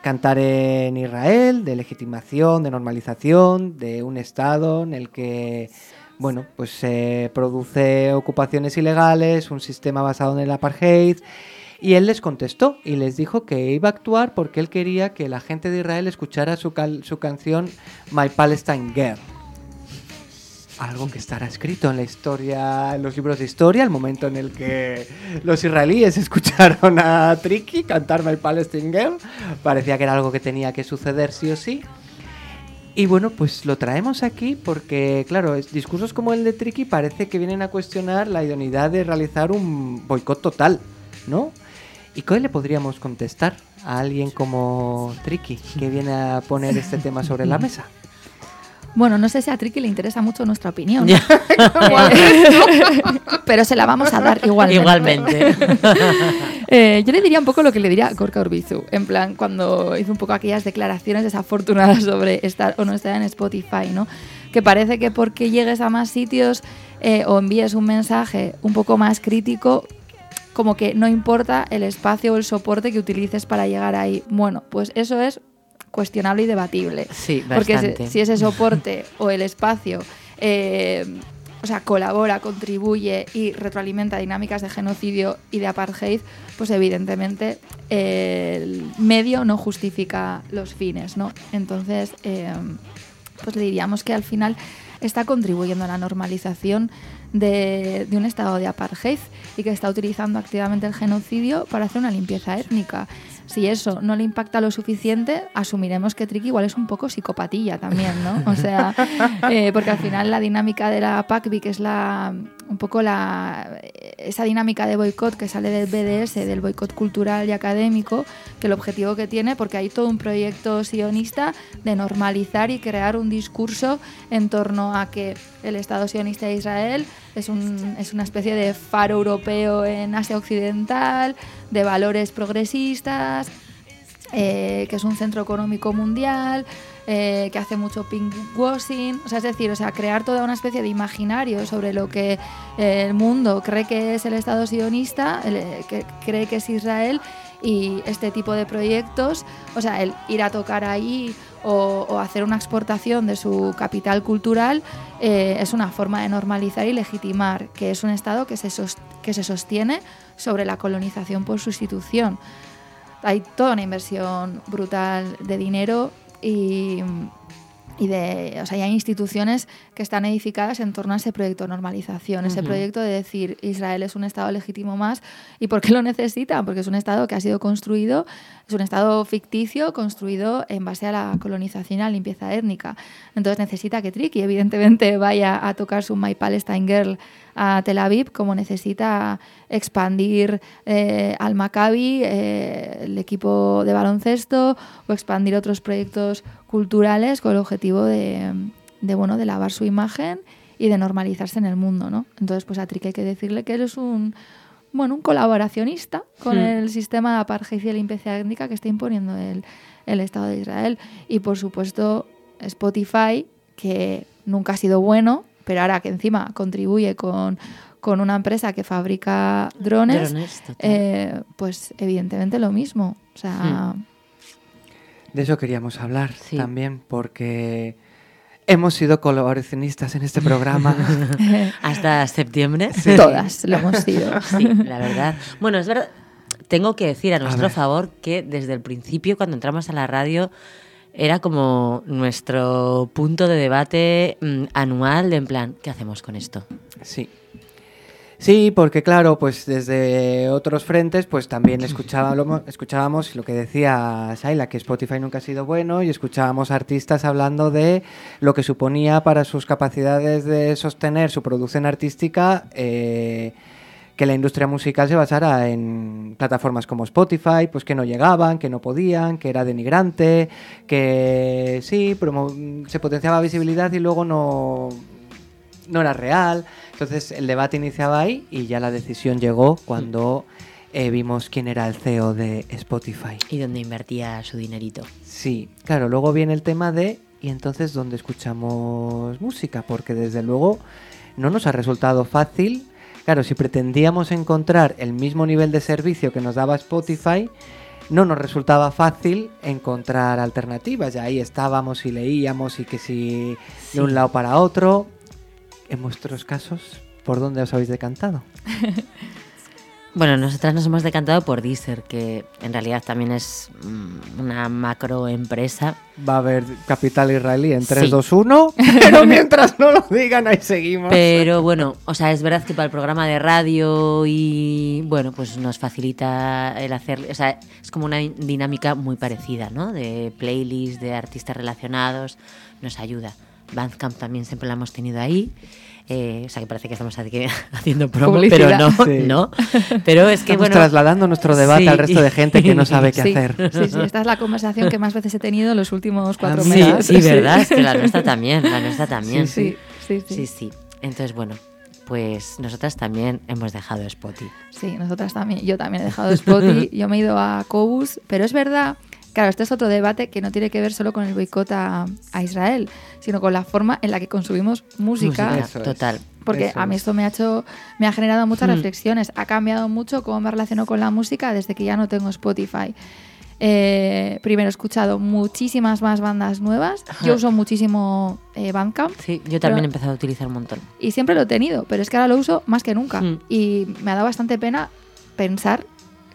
cantar en Israel, de legitimación, de normalización, de un estado en el que bueno, pues se produce ocupaciones ilegales, un sistema basado en el apartheid. Y él les contestó y les dijo que iba a actuar porque él quería que la gente de Israel escuchara su, su canción My Palestine Girl. Algo que estará escrito en la historia, en los libros de historia, el momento en el que los israelíes escucharon a Tricky cantar My Palestine Girl. Parecía que era algo que tenía que suceder sí o sí. Y bueno, pues lo traemos aquí porque, claro, discursos como el de Tricky parece que vienen a cuestionar la idoneidad de realizar un boicot total, ¿no? ¿Y qué le podríamos contestar a alguien como Tricky que viene a poner este tema sobre la mesa? Bueno, no sé si a Triki le interesa mucho nuestra opinión, pero se la vamos a dar igualmente. Igualmente. Eh, yo le diría un poco lo que le diría a Gorka Urbizu, en plan, cuando hizo un poco aquellas declaraciones desafortunadas sobre estar o no estar en Spotify, ¿no? Que parece que porque llegues a más sitios eh, o envíes un mensaje un poco más crítico, como que no importa el espacio o el soporte que utilices para llegar ahí. Bueno, pues eso es cuestionable y debatible. Sí, Porque bastante. si, si ese soporte o el espacio eh, o sea, colabora, contribuye y retroalimenta dinámicas de genocidio y de apartheid, pues evidentemente eh, el medio no justifica los fines, ¿no? Entonces, eh, pues le diríamos que al final está contribuyendo a la normalización de, de un estado de apartheid y que está utilizando activamente el genocidio para hacer una limpieza étnica. Si eso no le impacta lo suficiente, asumiremos que Tricky igual es un poco psicopatilla también, ¿no? O sea, eh, porque al final la dinámica de la PACBI, que es la un poco la esa dinámica de boicot que sale del BDS, del boicot cultural y académico, que el objetivo que tiene, porque hay todo un proyecto sionista de normalizar y crear un discurso en torno a que el Estado sionista de Israel es, un- es una especie de faro europeo en Asia Occidental, de valores progresistas, eh, que es un centro económico mundial, eh, que hace mucho pinkwashing, o sea, es decir, o sea, crear toda una especie de imaginario sobre lo que eh, el mundo cree que es el Estado sionista, el, eh, que cree que es Israel y este tipo de proyectos, o sea, el ir a tocar ahí o, hacer una exportación de su capital cultural eh, es una forma de normalizar y legitimar que es un Estado que se, que se sostiene sobre la colonización por sustitución. Hay toda una inversión brutal de dinero y, y de, o sea, hay instituciones que están edificadas en torno a ese proyecto de normalización, ese proyecto de decir Israel es un Estado legítimo más y por qué lo necesita, porque es un Estado que ha sido construido, es un Estado ficticio construido en base a la colonización y a la limpieza étnica. Entonces necesita que Tricky evidentemente vaya a tocar su My Palestine Girl a Tel Aviv, como necesita expandir eh, al Maccabi, eh, el equipo de baloncesto, o expandir otros proyectos culturales con el objetivo de, de, bueno, de lavar su imagen y de normalizarse en el mundo, ¿no? Entonces, pues a Trick hay que decirle que él es un bueno, un colaboracionista con Hmm. el sistema de apartheid y limpieza étnica que está imponiendo el, el Estado de Israel. Y por supuesto, Spotify, que nunca ha sido bueno, pero ahora que encima contribuye con, con una empresa que fabrica drones, eh, pues evidentemente lo mismo. O sea, De eso queríamos hablar Sí. también, porque hemos sido colaboracionistas en este programa. Hasta septiembre. todas lo hemos sido. Sí, la verdad. Bueno, es verdad. Tengo que decir a nuestro favor que desde el principio, cuando entramos a la radio, era como nuestro punto de debate mm, anual de en plan, ¿qué hacemos con esto? Sí. Sí, porque claro, pues desde otros frentes, pues también escuchábamos, escuchábamos lo que decía Shaila, que Spotify nunca ha sido bueno, y escuchábamos artistas hablando de lo que suponía para sus capacidades de sostener su producción artística eh, que la industria musical se basara en plataformas como Spotify, pues que no llegaban, que no podían, que era denigrante, que sí, se potenciaba visibilidad y luego no, no era real. Entonces el debate iniciaba ahí y ya la decisión llegó cuando eh, vimos quién era el CEO de Spotify. Y donde invertía su dinerito. Sí, claro, luego viene el tema de y entonces dónde escuchamos música, porque desde luego no nos ha resultado fácil. Claro, si pretendíamos encontrar el mismo nivel de servicio que nos daba Spotify, no nos resultaba fácil encontrar alternativas. Ya ahí estábamos y leíamos y que si Sí. de un lado para otro. En vuestros casos, ¿por dónde os habéis decantado? Bueno, nosotras nos hemos decantado por Deezer, que en realidad también es mm, una macroempresa. Va a haber capital israelí en 3, Sí. 2, 1, pero mientras no lo digan, ahí seguimos. Pero bueno, o sea, es verdad que para el programa de radio y bueno, pues nos facilita el hacer, o sea, es como una dinámica muy parecida, ¿no? De playlists, de artistas relacionados, nos ayuda. Bandcamp también siempre la hemos tenido ahí. eh, o sea, que parece que estamos aquí haciendo promo, Publicidad. pero no, Sí. no. Pero es que Estamos bueno, trasladando nuestro debate sí. al resto de gente que no sabe qué Sí, hacer. sí, sí, esta es la conversación que más veces he tenido en los últimos cuatro Sí, sí, meses. sí, verdad, es que la nuestra también, la nuestra también. Sí, sí, sí. Sí, sí. Entonces, bueno, pues nosotras también hemos dejado Spotify. Sí, nosotras también. Yo también he dejado Spotify, yo me he ido a Cobus, pero es verdad, claro, este es otro debate que no tiene que ver solo con el boicot a, a Israel, sino con la forma en la que consumimos música. Música, total. Porque Eso a mí es. esto me ha hecho, me ha generado muchas Mm. reflexiones. Ha cambiado mucho cómo me relaciono con la música desde que ya no tengo Spotify. Eh, primero he escuchado muchísimas más bandas nuevas. Yo uso muchísimo eh, Bandcamp Sí, yo también Pero- he empezado a utilizar un montón. y siempre lo he tenido, pero es que ahora lo uso más que nunca. Mm. Y me ha dado bastante pena pensar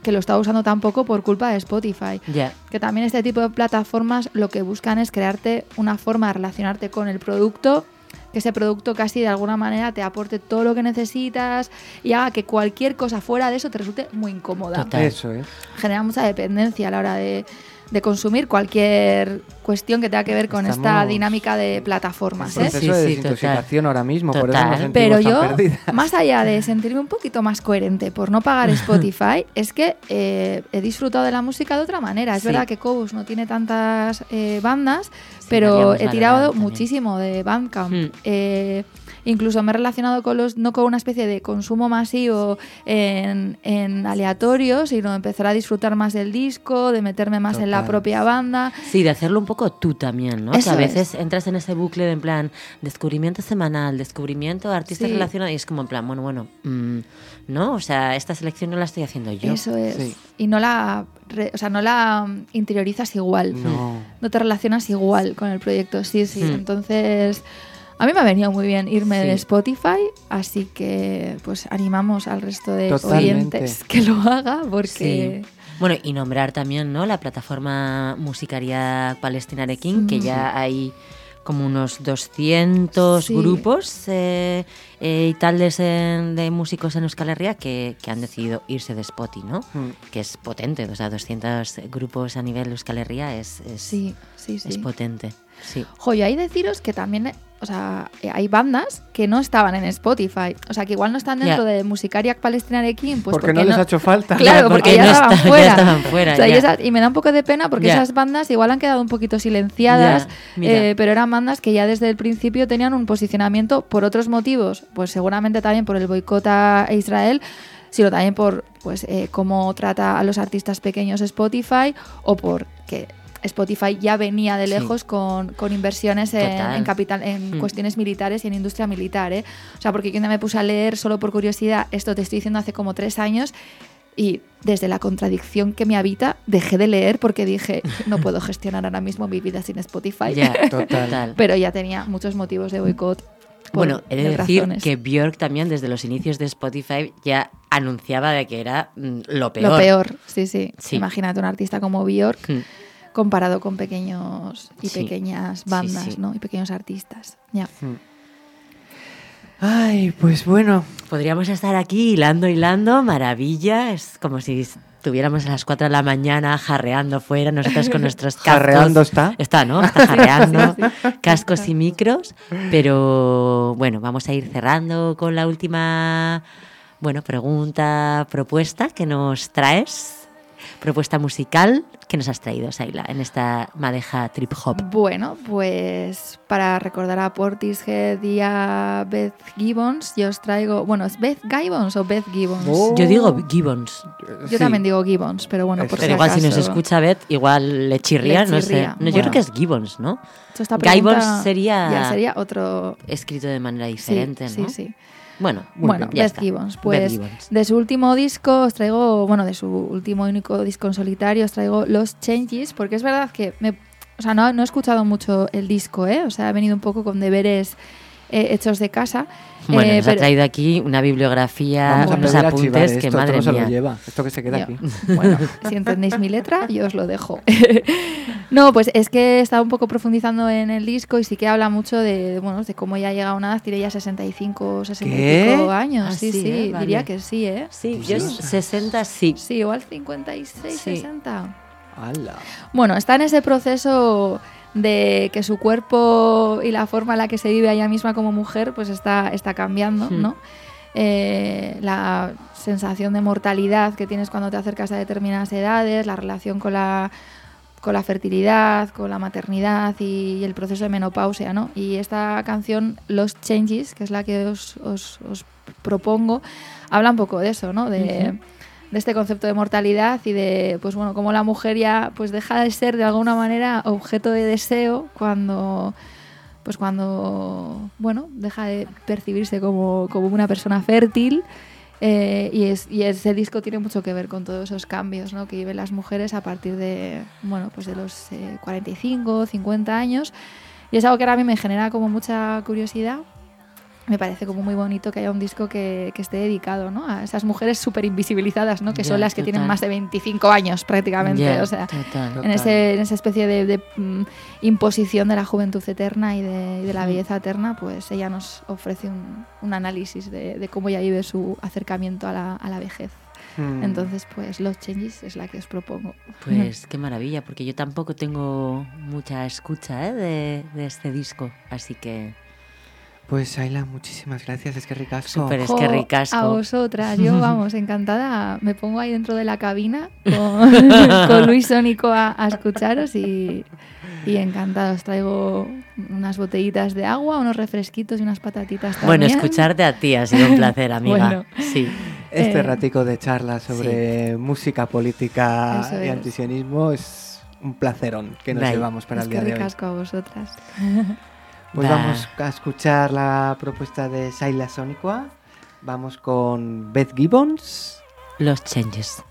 que lo estaba usando tan poco por culpa de Spotify. Ya. Que también este tipo de plataformas lo que buscan es crearte una forma de relacionarte con el producto, que ese producto casi de alguna manera te aporte todo lo que necesitas y haga que cualquier cosa fuera de eso te resulte muy incómoda. Total. Eso es. Genera mucha dependencia a la hora de, de consumir cualquier cuestión que tenga que ver con esta dinámica de plataformas. Un ¿eh? proceso Sí, de sí, desintoxicación ahora mismo, por eso nos sentimos Pero tan yo, perdidas. más allá de sentirme un poquito más coherente por no pagar Spotify, es que eh, he disfrutado de la música de otra manera. Es Sí. verdad que Cobus no tiene tantas eh, bandas, Sí, pero he tirado también. muchísimo de Bandcamp. Mm. Incluso me he relacionado con los, no con una especie de consumo masivo en, en aleatorio, sino empezar a disfrutar más del disco, de meterme más en la propia banda. Sí, de hacerlo un poco tú también, ¿no? Eso que a es. veces entras en ese bucle de en plan descubrimiento semanal, descubrimiento artistas Sí. relacionados y es como en plan, bueno, bueno, mm, ¿no? O sea, esta selección no la estoy haciendo yo. Eso es. Sí. Y no la, re- o sea, no la interiorizas igual. No. no te relacionas igual con el proyecto. Sí, sí. Hmm. Entonces, a mí me ha venido muy bien irme Sí. de Spotify, así que pues animamos al resto de Totalmente. oyentes que lo haga porque Sí. Bueno, y nombrar también, ¿no? La plataforma Musicaria Palestina Arequín, que Mm. ya hay como unos 200 Sí. grupos eh, eh, y tales en- de músicos en Euskal Herria que, que han decidido irse de Spotify, ¿no? Mm. Que es potente, o sea, 200 grupos a nivel Euskal Herria es, es, sí, sí, sí. es potente. Sí. Jo, y hay deciros que también, o sea, eh, hay bandas que no estaban en Spotify. O sea, que igual no están dentro de Musicariac Palestina Arequín, pues porque, no les ha hecho falta. Claro, porque, ya, no estaban está- ya fuera. estaban fuera, O sea, y, ya. esas- y me da un poco de pena porque esas bandas igual han quedado un poquito silenciadas, eh, pero eran bandas que ya desde el principio tenían un posicionamiento por otros motivos, pues seguramente también por el boicot a Israel, sino también por pues eh, cómo trata a los artistas pequeños Spotify o porque Spotify ya venía de Sí. lejos con, con inversiones en, en capital, en Mm. cuestiones militares y en industria militar. ¿eh? O sea, porque yo me puse a leer solo por curiosidad, esto te estoy diciendo hace como tres años, y desde la contradicción que me habita, dejé de leer porque dije, no puedo gestionar ahora mismo mi vida sin Spotify. Ya, Total. Pero ya tenía muchos motivos de boicot. por Bueno, he de decir razones. que Björk también desde los inicios de Spotify ya anunciaba de que era mm, lo peor. Lo peor, sí, sí, Sí. Imagínate un artista como Bjork Mm. Comparado con pequeños y Sí. pequeñas bandas, sí. ¿no? Y pequeños artistas. Ya. Ay, pues bueno. Podríamos estar aquí hilando, hilando, maravilla. Es como si estuviéramos a las 4 de la mañana jarreando fuera, nosotros con nuestros cascos. Jarreando está. Está, ¿no? Está jarreando, Sí, sí. cascos y micros. Pero bueno, vamos a ir cerrando con la última, bueno, pregunta, propuesta que nos traes. Propuesta musical que nos has traído, Saila, en esta madeja trip hop. Bueno, pues para recordar a Portishead y a Beth Gibbons, yo os traigo. Bueno, ¿es Beth Gibbons o Beth Gibbons? Oh. Yo digo Gibbons, Yo Sí. también digo Gibbons, pero bueno, por Pero si igual si nos escucha Beth, igual le chirría, Le no sé. No, yo Bueno. creo que es Gibbons, ¿no? Gibbons sería- Ya sería otro. Escrito de manera Sí, diferente, sí, ¿no? sí. Bueno, Muy bueno, bien. Beth. Beth Pues Gibbons. de su último disco os traigo, bueno, de su último único disco en solitario os traigo Los Changes, porque es verdad que me, o sea, no, no he escuchado mucho el disco, ¿eh? O sea, he venido un poco con deberes eh, hechos de casa. Bueno, eh, nos ha traído aquí una bibliografía, unos apuntes esto, que esto madre no se mía. lo lleva. Esto que se queda Yo- aquí. Bueno, si entendéis mi letra, yo os lo dejo. no, pues es que he estado un poco profundizando en el disco y sí que habla mucho de, bueno, de cómo ya ha llegado a una edad, tiene ya 65 o 60 y ¿Qué? pico años. Ah, sí, sí, sí, ¿eh? Vale. diría que sí, ¿eh? Sí, yo 60 sí. Sí, igual 56, Sí. 60. ¡Hala! Bueno, está en ese proceso de que su cuerpo y la forma en la que se vive ella misma como mujer pues está, está cambiando, Hmm. ¿no? Eh, la sensación de mortalidad que tienes cuando te acercas a determinadas edades, la relación con la, con la fertilidad, con la maternidad y, y el proceso de menopausia, ¿no? Y esta canción, Los Changes, que es la que os, os- os propongo, habla un poco de eso, ¿no? De, de este concepto de mortalidad y de, pues bueno, cómo la mujer ya pues deja de ser de alguna manera objeto de deseo cuando pues cuando, bueno, deja de percibirse como, como una persona fértil eh, y, es, y ese disco tiene mucho que ver con todos esos cambios ¿no? que viven las mujeres a partir de, bueno, pues de los eh, 45, 50 años. Y es algo que ahora a mí me genera como mucha curiosidad. Me parece como muy bonito que haya un disco que, que esté dedicado ¿no? a esas mujeres súper invisibilizadas, ¿no? que son las que tienen más de 25 años prácticamente. Ya, o sea, total. en, ese, en esa especie de, de, mm, imposición de la juventud eterna y de, y de la belleza eterna, pues ella nos ofrece un, un análisis de, de cómo ella vive su acercamiento a la, a la vejez. Mm. Entonces, pues Los Changes es la que os propongo. Pues qué maravilla, porque yo tampoco tengo mucha escucha ¿eh? de, de este disco, así que Pues Ayla, muchísimas gracias. Es que ricasco. Súper. Es que ricasco. A vosotras, yo vamos, encantada. Me pongo ahí dentro de la cabina con, con Luis Sónico a, a escucharos y, y encantada. Os traigo unas botellitas de agua, unos refresquitos y unas patatitas también. bueno, escucharte a ti ha sido un placer, amiga. Bueno. Sí. Este Eh, ratico de charla sobre música, política Eso y es. antisionismo es un placerón que nos llevamos para Es el que día de hoy. ricasco a vosotras. Pues Va. vamos a escuchar la propuesta de Saila Sonicua. Vamos con Beth Gibbons. Los changes.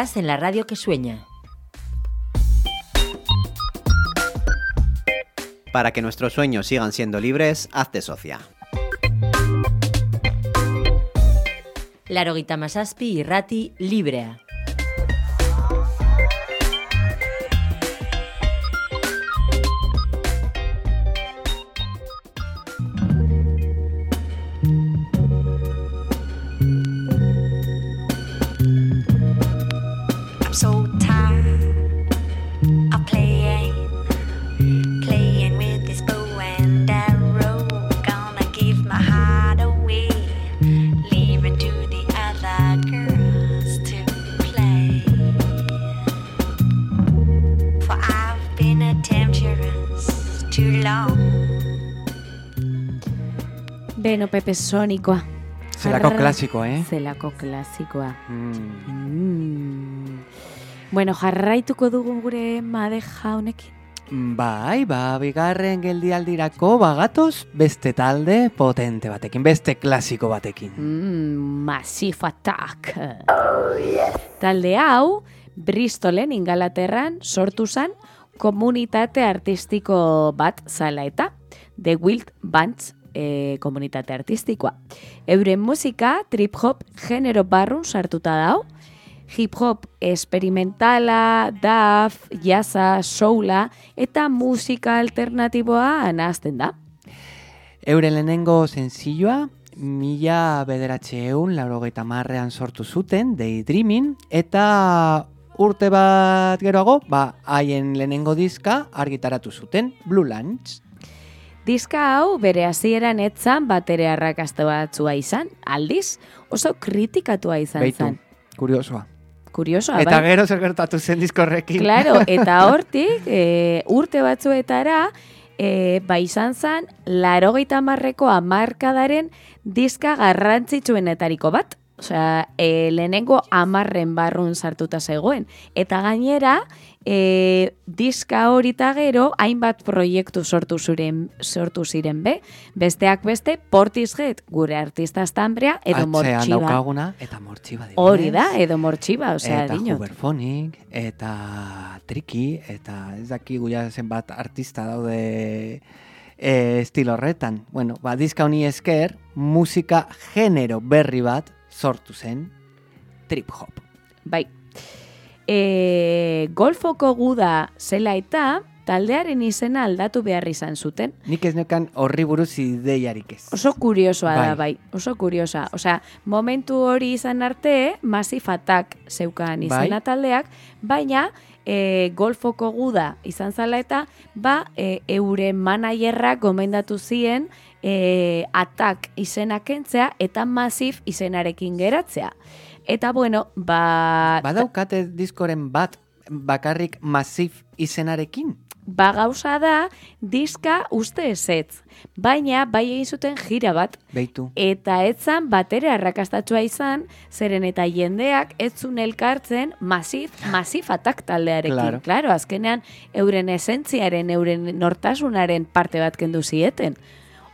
En la radio que sueña. Para que nuestros sueños sigan siendo libres, hazte socia. Laro Masaspi y Rati Librea. Pepe Sonikoa. Zelako klasikoa, eh? Zelako klasikoa. Mm. Mm. Bueno, jarraituko dugu gure madeja honekin. Mm, bai, ba, bigarren geldialdirako bagatoz beste talde potente batekin, beste klasiko batekin. Mm, Massive Attack. Oh, yes. Talde hau, Bristolen ingalaterran sortu zan komunitate artistiko bat zala eta The Wild Bunch e, komunitate artistikoa. Euren musika trip-hop genero barrun sartuta dau, hip-hop esperimentala, daf, jazza, soula eta musika alternatiboa anazten da. Euren lehenengo zenzilloa, mila bederatxeun, laurogeita marrean sortu zuten, Daydreaming, eta urte bat geroago, ba, haien lehenengo diska argitaratu zuten, Blue Lunch. Diska hau bere hasieran etzan batere arrakasta batzua izan, aldiz oso kritikatua izan Beitu, zen. kuriosoa. Kuriosoa, Eta bai? gero zer gertatu zen diskorrekin. Claro, eta hortik e, urte batzuetara e, ba izan zen larogeita marreko amarkadaren diska garrantzitsuenetariko bat. Osea, e, lehenengo amarren barrun sartuta zegoen. Eta gainera, e, diska hori eta gero, hainbat proiektu sortu, zuren, sortu ziren be. Besteak beste, Portishead, gure artista estambrea, edo Atzean mortxiba. daukaguna, eta mortxiba dibidez. Hori da, edo mortxiba, osea, eta dinot. Huberphonic, eta Triki, eta ez dakigu ja zenbat artista daude e, estilo horretan. Bueno, ba, diska honi esker, musika genero berri bat sortu zen, trip hop. Bai. E, golfoko guda zela eta taldearen izena aldatu behar izan zuten. Nik ez neukan horri buruz ideiarik ez. Oso kuriosoa da, Bai. bai. Oso kuriosa. Osea, momentu hori izan arte, Massive Attack zeukan izena Bai. taldeak, baina e, golfoko guda izan zala eta, ba, e, euren manajerrak gomendatu zien e, Attack izena kentzea eta Massive izenarekin geratzea. Eta bueno, ba... Badaukate diskoren bat bakarrik masif izenarekin? Ba gauza da, diska uste ezetz. Baina, bai egin zuten jira bat, Beitu. eta etzan batere arrakastatua izan, zeren eta jendeak etzun elkartzen masif, masif atak taldearekin. Claro. Claro, azkenean euren esentziaren, euren nortasunaren parte bat kendu zieten.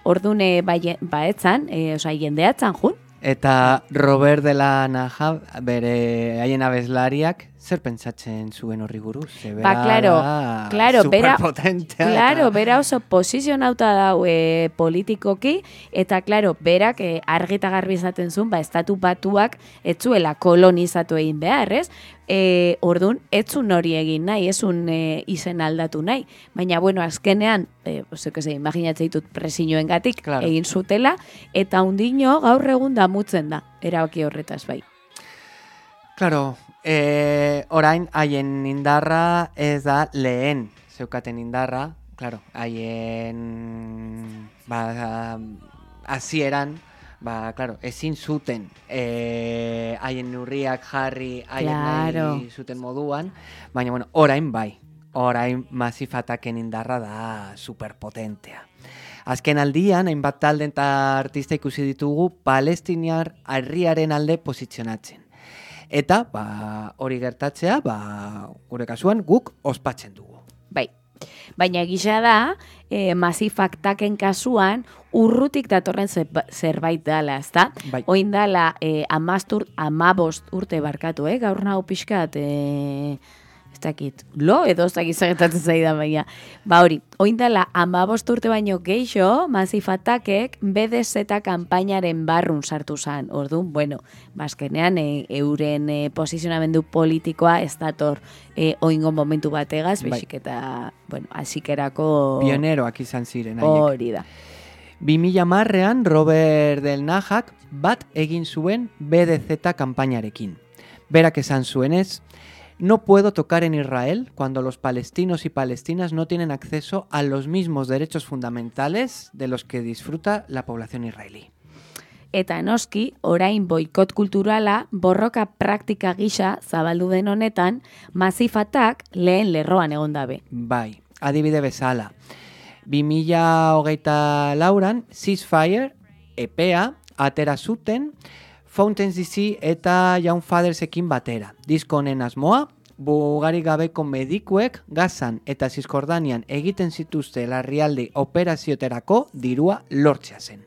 Ordune ba, je- ba etzan, e, osea, jendea etzan jun. Eta Robert de la Naja, bere haien abeslariak, zer pentsatzen zuen horri buruz? Ze Ba, bera claro, da claro, bera, superpotentea claro, eta- bera oso posizionauta dau e, politikoki, eta claro, berak e, argi eta garbi izaten zuen, ba, estatu batuak etzuela kolonizatu egin behar, ez? E, ordun etzun hori egin nahi, ezun e, izen aldatu nahi. Baina, bueno, azkenean, e, ose, que se, imaginatzen ditut presinoen gatik, Claro. egin zutela, eta undino gaur egun damutzen da, erabaki horretaz bai. Claro, eh, orain haien indarra ez da lehen zeukaten indarra, claro, haien ba, hasieran ba, claro, ezin zuten eh, haien neurriak jarri haien Claro. nahi zuten moduan, baina bueno, orain bai, orain masifataken indarra da superpotentea. Azken aldian, hainbat talde eta artista ikusi ditugu palestiniar herriaren alde posizionatzen. Eta, ba, hori gertatzea, ba, gure kasuan, guk ospatzen dugu. Bai. Baina gisa da, e, masifaktaken kasuan, urrutik datorren zerbait dala, ezta? Bai. Oin dala, e, amaztur, amabost urte barkatu, eh? Gaur nahu pixkat, e, ez dakit, lo edo ez dakit zagetatzen zaidan baina. Ba hori, oin dala, amabost urte baino geixo, masifatakek BDZ kanpainaren barrun sartu zan. Orduan, bueno, bazkenean e, euren e, posizionamendu politikoa ez dator e, oingo momentu bategaz, Bai. baizik eta, bueno, hasikerako Pioneroak izan ziren haiek. hori da. 2000 marrean Robert Del Najak bat egin zuen BDZ kanpainarekin. Berak esan zuenez, no puedo tocar en Israel cuando los palestinos y palestinas no tienen acceso a los mismos derechos fundamentales de los que disfruta la población israelí. Eta noski, orain boikot kulturala borroka praktika gisa zabaldu den honetan, masifatak lehen lerroan egon dabe. Bai, adibide bezala. 20hogeita lauran, Ceasefire, EPEA, atera zuten, Fountains DC eta Young Fathersekin batera. Disko honen asmoa, bugari gabeko medikuek Gazan eta Zizkordanian egiten zituzte larrialdi operazioterako dirua lortzea zen.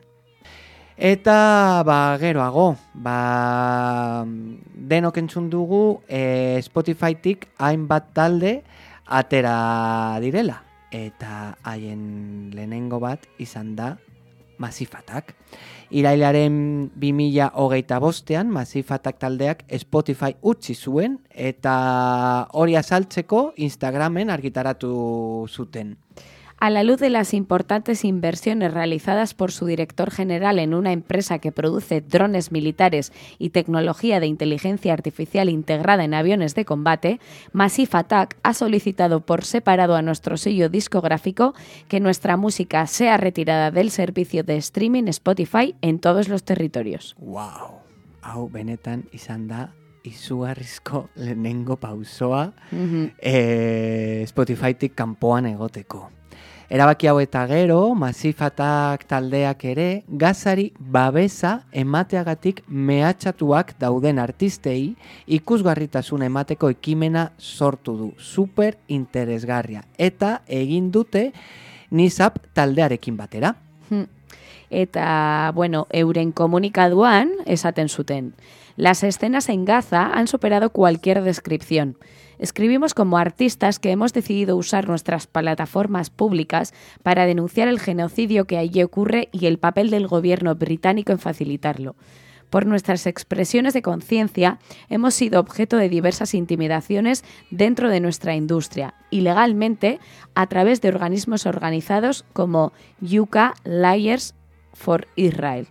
Eta ba, geroago, ba, denok entzun dugu e, Spotifytik hainbat talde atera direla. Eta haien lehenengo bat izan da Masifatak. Irailaren 2008 bostean, Masifatak taldeak Spotify utzi zuen eta hori azaltzeko Instagramen argitaratu zuten. A la luz de las importantes inversiones realizadas por su director general en una empresa que produce drones militares y tecnología de inteligencia artificial integrada en aviones de combate, Massive Attack ha solicitado por separado a nuestro sello discográfico que nuestra música sea retirada del servicio de streaming Spotify en todos los territorios. Wow! Hau benetan izan da izugarrizko lehenengo pausoa e, Spotifytik kanpoan egoteko. Erabaki hau eta gero, masifatak taldeak ere, gazari babesa emateagatik mehatxatuak dauden artistei ikusgarritasun emateko ekimena sortu du. Super interesgarria. Eta egin dute nizap taldearekin batera. Hmm. Eta, bueno, euren komunikaduan esaten zuten. Las escenas en Gaza han superado cualquier descripción. Escribimos como artistas que hemos decidido usar nuestras plataformas públicas para denunciar el genocidio que allí ocurre y el papel del gobierno británico en facilitarlo. Por nuestras expresiones de conciencia hemos sido objeto de diversas intimidaciones dentro de nuestra industria, ilegalmente a través de organismos organizados como Yuka Liars for Israel.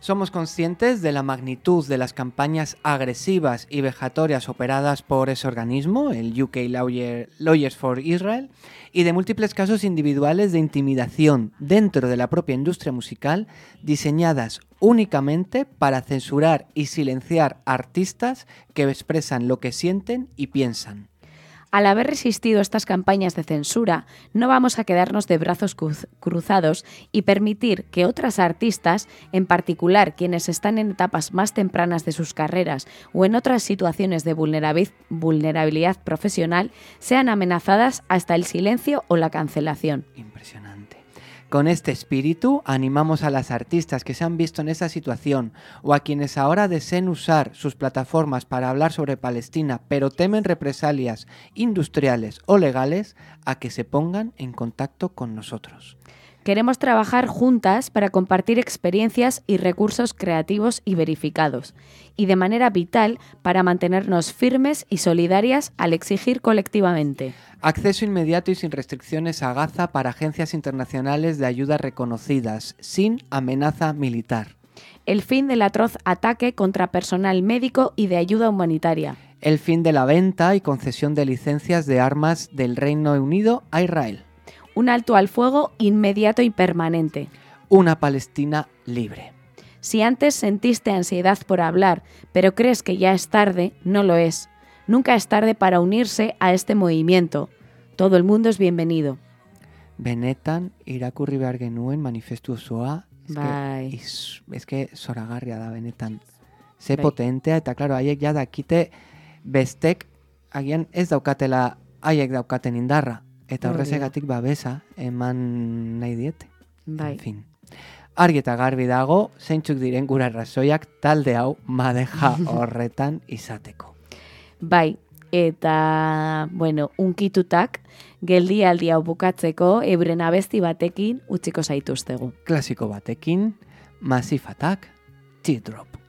Somos conscientes de la magnitud de las campañas agresivas y vejatorias operadas por ese organismo, el UK Lawyer- Lawyers for Israel, y de múltiples casos individuales de intimidación dentro de la propia industria musical, diseñadas únicamente para censurar y silenciar artistas que expresan lo que sienten y piensan. Al haber resistido estas campañas de censura, no vamos a quedarnos de brazos cruz- cruzados y permitir que otras artistas, en particular quienes están en etapas más tempranas de sus carreras o en otras situaciones de vulnerabi- vulnerabilidad profesional, sean amenazadas hasta el silencio o la cancelación. Impresionante. Con este espíritu animamos a las artistas que se han visto en esa situación o a quienes ahora deseen usar sus plataformas para hablar sobre Palestina pero temen represalias industriales o legales a que se pongan en contacto con nosotros. Queremos trabajar juntas para compartir experiencias y recursos creativos y verificados, y de manera vital para mantenernos firmes y solidarias al exigir colectivamente. Acceso inmediato y sin restricciones a Gaza para agencias internacionales de ayuda reconocidas, sin amenaza militar. El fin del atroz ataque contra personal médico y de ayuda humanitaria. El fin de la venta y concesión de licencias de armas del Reino Unido a Israel. Un alto al fuego inmediato y permanente. Una Palestina libre. Si antes sentiste ansiedad por hablar, pero crees que ya es tarde, no lo es. Nunca es tarde para unirse a este movimiento. Todo el mundo es bienvenido. Benetan irakurri behar genuen manifestu osoa. Bai. iz- eske zoragarria da benetan. Ze Bai. potentea eta claro, haiek ja dakite bestek agian ez daukatela haiek daukaten indarra. Eta horrezegatik babesa eman nahi diete. Bai. En fin. Argi eta garbi dago, zeintzuk diren gura arrazoiak talde hau madeja horretan izateko. Bai, eta, bueno, unkitutak, geldialdi hau bukatzeko, euren abesti batekin utziko zaituztegu. Klasiko batekin, masifatak. Teardrop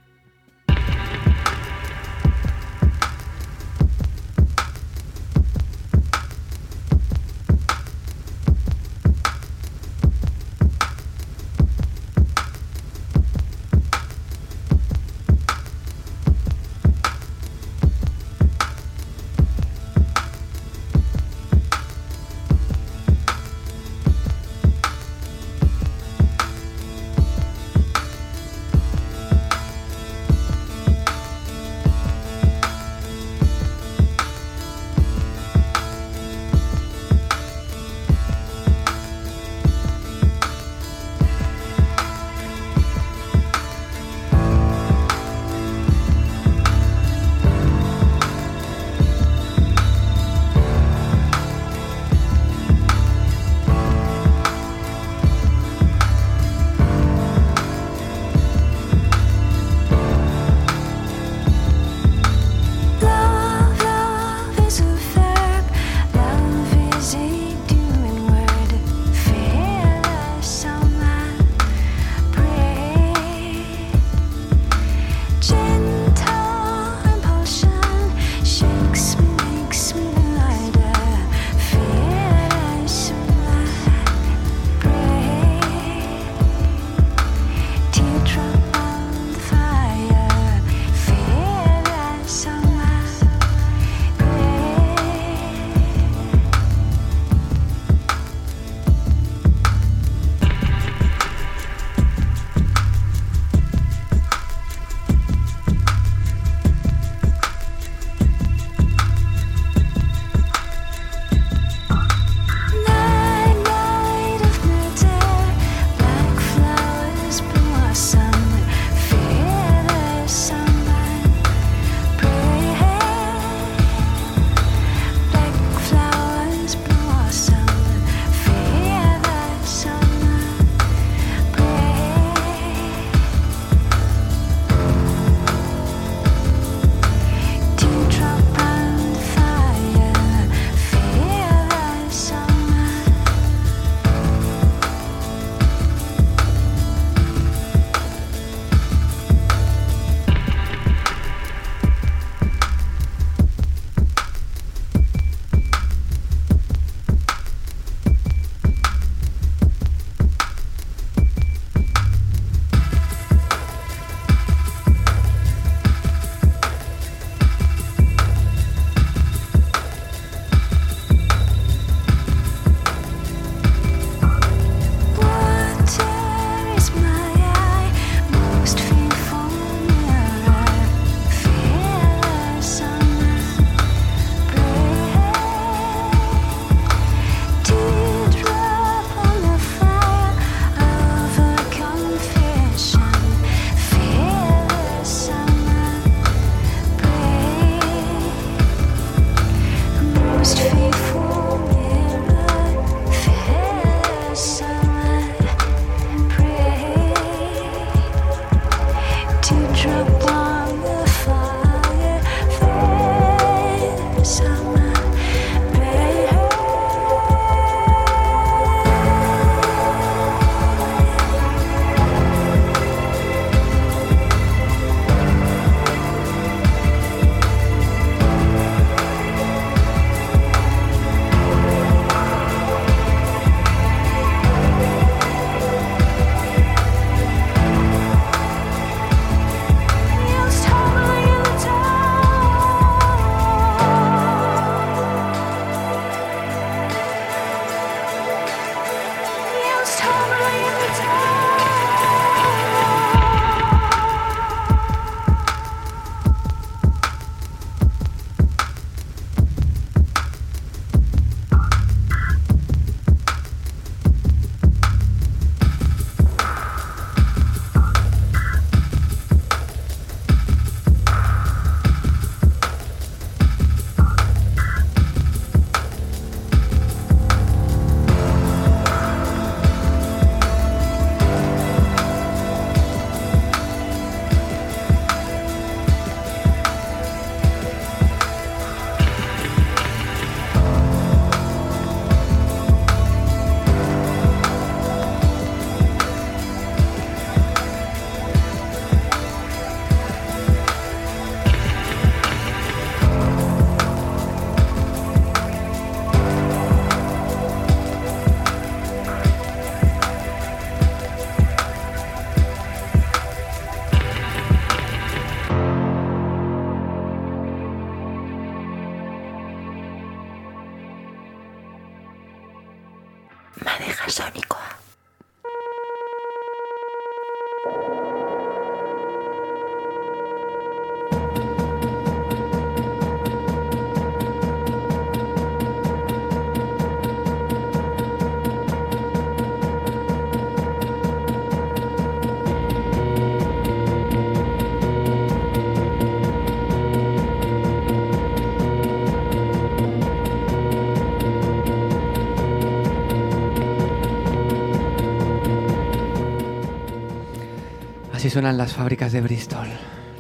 Así suenan las fábricas de Bristol.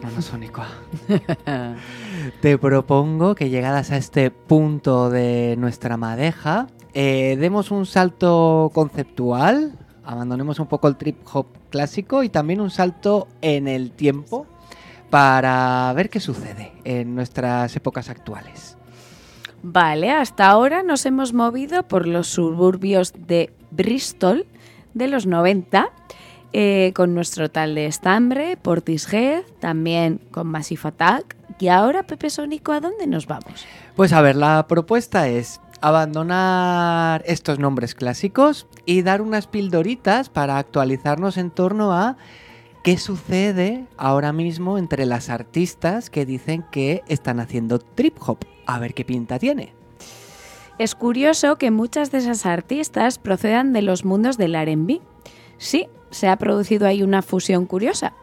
Nonosónico. Te propongo que llegadas a este punto de nuestra madeja, eh, demos un salto conceptual, abandonemos un poco el trip hop clásico y también un salto en el tiempo para ver qué sucede en nuestras épocas actuales. Vale, hasta ahora nos hemos movido por los suburbios de Bristol de los 90, eh, con nuestro tal de Estambre, Portishead, también con Massive Attack. Y ahora, Pepe Sónico, ¿a dónde nos vamos? Pues a ver, la propuesta es abandonar estos nombres clásicos y dar unas pildoritas para actualizarnos en torno a qué sucede ahora mismo entre las artistas que dicen que están haciendo trip hop. A ver qué pinta tiene. Es curioso que muchas de esas artistas procedan de los mundos del RB. Sí, se ha producido ahí una fusión curiosa.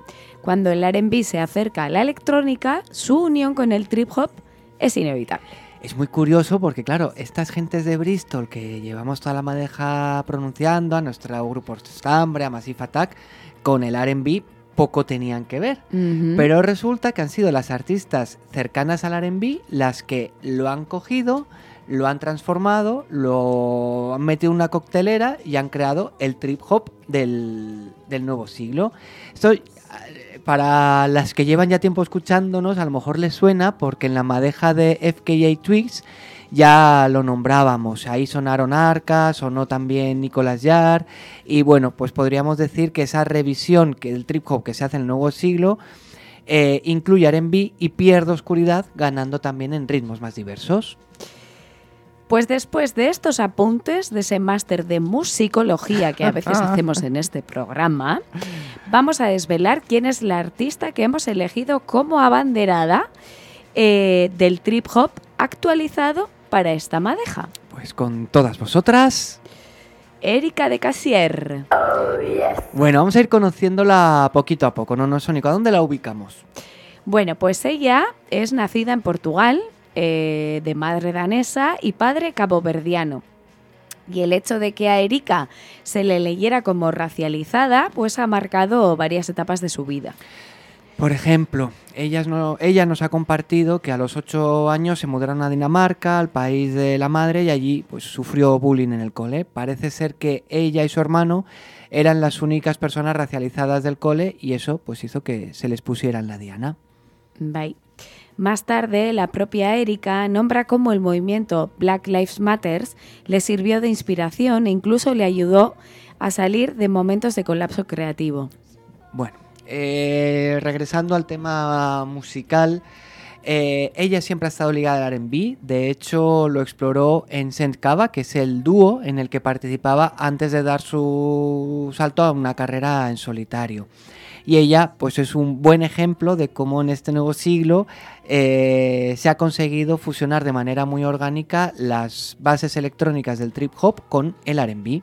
Cuando el RB se acerca a la electrónica, su unión con el trip hop es inevitable. Es muy curioso porque, claro, estas gentes de Bristol que llevamos toda la madeja pronunciando, a nuestro grupo Estambre, a Massive Attack, con el RB poco tenían que ver. Pero resulta que han sido las artistas cercanas al RB las que lo han cogido, lo han transformado, lo han metido en una coctelera y han creado el trip hop del, del nuevo siglo. Esto, eh, para las que llevan ya tiempo escuchándonos, a lo mejor les suena porque en la madeja de FKA Twigs ya lo nombrábamos. Ahí sonaron Arca, sonó también Nicolas Yar. Y bueno, pues podríamos decir que esa revisión que el trip hop que se hace en el nuevo siglo eh, incluye R&B y pierde oscuridad, ganando también en ritmos más diversos. Pues después de estos apuntes de ese máster de musicología que a veces hacemos en este programa, vamos a desvelar quién es la artista que hemos elegido como abanderada eh, del trip hop actualizado para esta madeja. Pues con todas vosotras. Erika de Casier. Bueno, vamos a ir conociéndola poquito a poco, ¿no, no, Sónico? ¿A dónde la ubicamos? Bueno, pues ella es nacida en Portugal, eh, de madre danesa y padre caboverdiano. Y el hecho de que a Erika se le leyera como racializada, pues ha marcado varias etapas de su vida. Por ejemplo, ellas no- ella nos ha compartido que a los ocho años se mudaron a Dinamarca, al país de la madre, y allí pues, sufrió bullying en el cole. Parece ser que ella y su hermano eran las únicas personas racializadas del cole y eso pues hizo que se les pusiera en la diana. Bye. Más tarde, la propia Erika nombra cómo el movimiento Black Lives Matters le sirvió de inspiración e incluso le ayudó a salir de momentos de colapso creativo. Bueno, eh, regresando al tema musical, Eh, ella siempre ha estado ligada al RB, de hecho lo exploró en Saint Cava, que es el dúo en el que participaba antes de dar su salto a una carrera en solitario. Y ella, pues es un buen ejemplo de cómo en este nuevo siglo eh, se ha conseguido fusionar de manera muy orgánica las bases electrónicas del trip hop con el RB.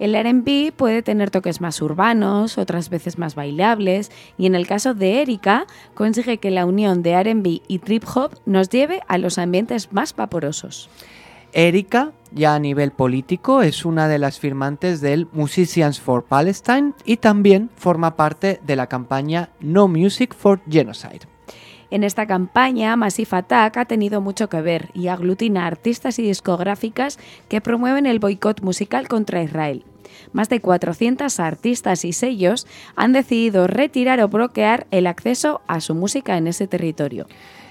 El RB puede tener toques más urbanos, otras veces más bailables, y en el caso de Erika, consigue que la unión de RB y trip hop nos lleve a los ambientes más vaporosos. Erika, ya a nivel político, es una de las firmantes del Musicians for Palestine y también forma parte de la campaña No Music for Genocide. En esta campaña, Massive Attack ha tenido mucho que ver y aglutina artistas y discográficas que promueven el boicot musical contra Israel. Más de 400 artistas y sellos han decidido retirar o bloquear el acceso a su música en ese territorio.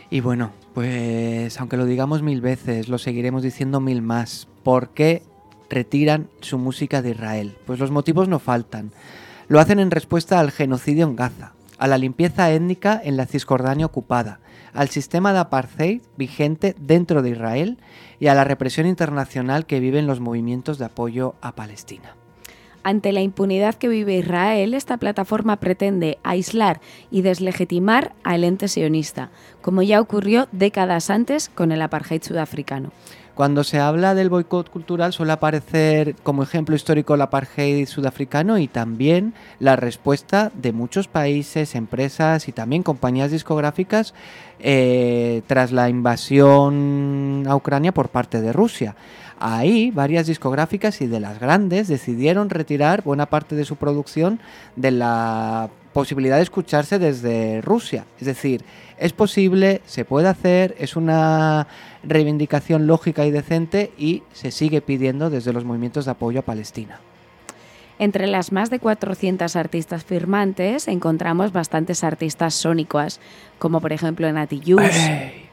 Y bueno, pues aunque lo digamos mil veces, lo seguiremos diciendo mil más. ¿Por qué retiran su música de Israel? Pues los motivos no faltan. Lo hacen en respuesta al genocidio en Gaza, a la limpieza étnica en la Cisjordania ocupada, al sistema de apartheid vigente dentro de Israel y a la represión internacional que viven los movimientos de apoyo a Palestina. Ante la impunidad que vive Israel, esta plataforma pretende aislar y deslegitimar al ente sionista, como ya ocurrió décadas antes con el apartheid sudafricano. Cuando se habla del boicot cultural suele aparecer como ejemplo histórico el apartheid sudafricano y también la respuesta de muchos países, empresas y también compañías discográficas eh, tras la invasión a Ucrania por parte de Rusia. Ahí varias discográficas y de las grandes decidieron retirar buena parte de su producción de la posibilidad de escucharse desde Rusia. Es decir, es posible, se puede hacer, es una reivindicación lógica y decente y se sigue pidiendo desde los movimientos de apoyo a Palestina. Entre las más de 400 artistas firmantes encontramos bastantes artistas sónicos, como por ejemplo Nati.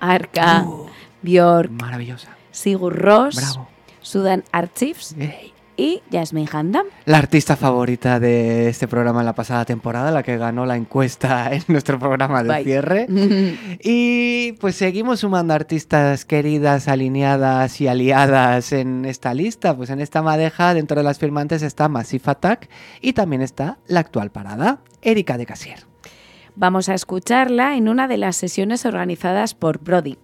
Arca, Uh. Björk, Maravillosa. Sigur Rós, Bravo. Sudan Archives ¡Ey! y Jasmine Handam. La artista favorita de este programa en la pasada temporada, la que ganó la encuesta en nuestro programa de Bye. cierre. Y pues seguimos sumando artistas queridas, alineadas y aliadas en esta lista. Pues en esta madeja, dentro de las firmantes, está Massive Attack y también está la actual parada, Erika de Casier. Vamos a escucharla en una de las sesiones organizadas por Brody.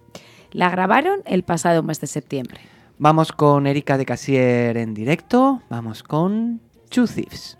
La grabaron el pasado mes de septiembre. Vamos con Erika de Casier en directo. Vamos con Two Thieves.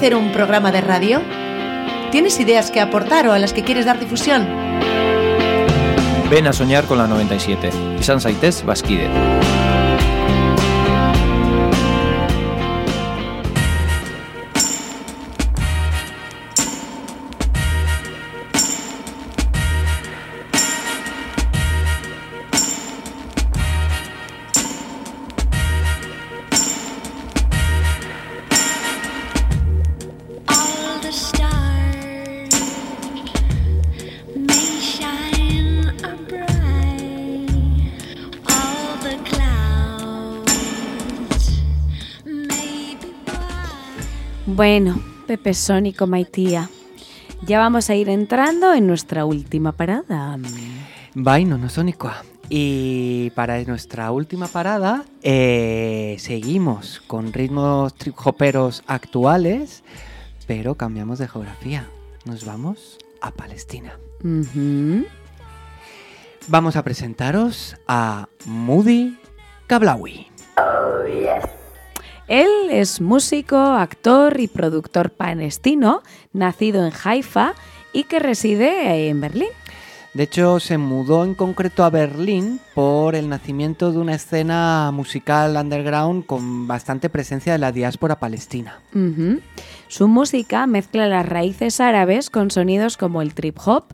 Hacer un programa de radio? ¿Tienes ideas que aportar o a las que quieres dar difusión? Ven a soñar con la 97. Izan zaitez, bazkide. Bueno, Pepe Sónico Maitía. Ya vamos a ir entrando en nuestra última parada. Vaino, no Sónicoa. Y para nuestra última parada, eh, seguimos con ritmos trip hoperos actuales, pero cambiamos de geografía. Nos vamos a Palestina. Vamos a presentaros a Moody Kablawi. Él es músico, actor y productor palestino, nacido en Haifa y que reside en Berlín. De hecho, se mudó en concreto a Berlín por el nacimiento de una escena musical underground con bastante presencia de la diáspora palestina. Su música mezcla las raíces árabes con sonidos como el trip hop,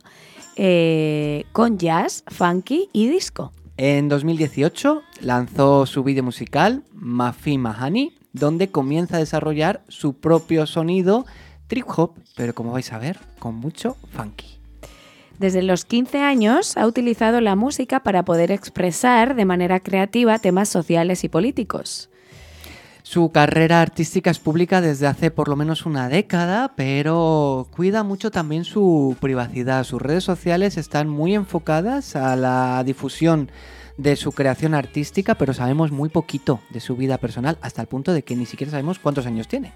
eh, con jazz, funky y disco. En 2018 lanzó su vídeo musical Mafi Mahani, donde comienza a desarrollar su propio sonido trip hop, pero como vais a ver, con mucho funky. Desde los 15 años ha utilizado la música para poder expresar de manera creativa temas sociales y políticos. Su carrera artística es pública desde hace por lo menos una década, pero cuida mucho también su privacidad. Sus redes sociales están muy enfocadas a la difusión de su creación artística, pero sabemos muy poquito de su vida personal, hasta el punto de que ni siquiera sabemos cuántos años tiene.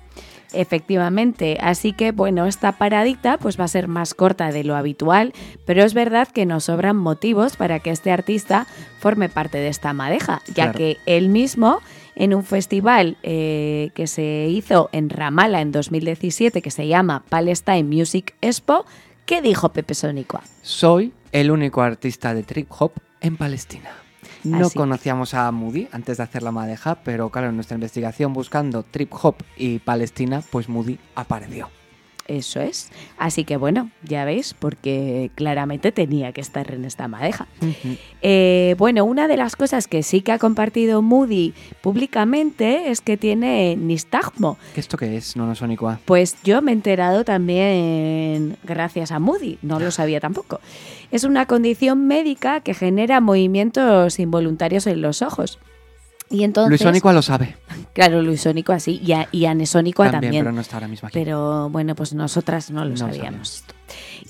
Efectivamente, así que bueno, esta paradita pues va a ser más corta de lo habitual, pero es verdad que nos sobran motivos para que este artista forme parte de esta madeja, ya Claro. que él mismo en un festival eh, que se hizo en Ramallah en 2017 que se llama Palestine Music Expo, ¿qué dijo Pepe Sónico? Soy el único artista de trip hop en Palestina. No Así conocíamos a Moody antes de hacer la madeja, pero claro, en nuestra investigación buscando trip hop y Palestina, pues Moody apareció. Eso es. Así que bueno, ya veis, porque claramente tenía que estar en esta madeja. Eh, bueno, una de las cosas que sí que ha compartido Moody públicamente es que tiene nistagmo. ¿Qué esto qué es? No, no Sonicua. Pues yo me he enterado también gracias a Moody, no lo sabía tampoco. Es una condición médica que genera movimientos involuntarios en los ojos. Y entonces, Luis Sonicua lo sabe. claro, Luis Sónico así y, a- y Anesónico También, también. pero no está ahora mismo aquí. Pero bueno, pues nosotras no lo No lo sabíamos.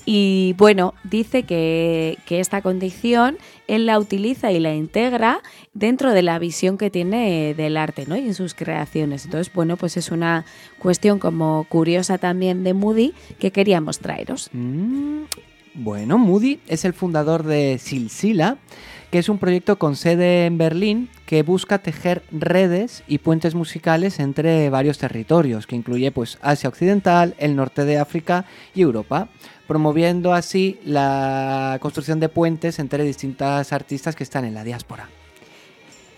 Y bueno, dice que, que esta condición él la utiliza y la integra dentro de la visión que tiene del arte ¿no? y en sus creaciones. Entonces, bueno, pues es una cuestión como curiosa también de Moody que queríamos traeros. Mm, Bueno, Moody es el fundador de Silsila, que es un proyecto con sede en Berlín que busca tejer redes y puentes musicales entre varios territorios, que incluye pues Asia Occidental, el norte de África y Europa, promoviendo así la construcción de puentes entre distintas artistas que están en la diáspora.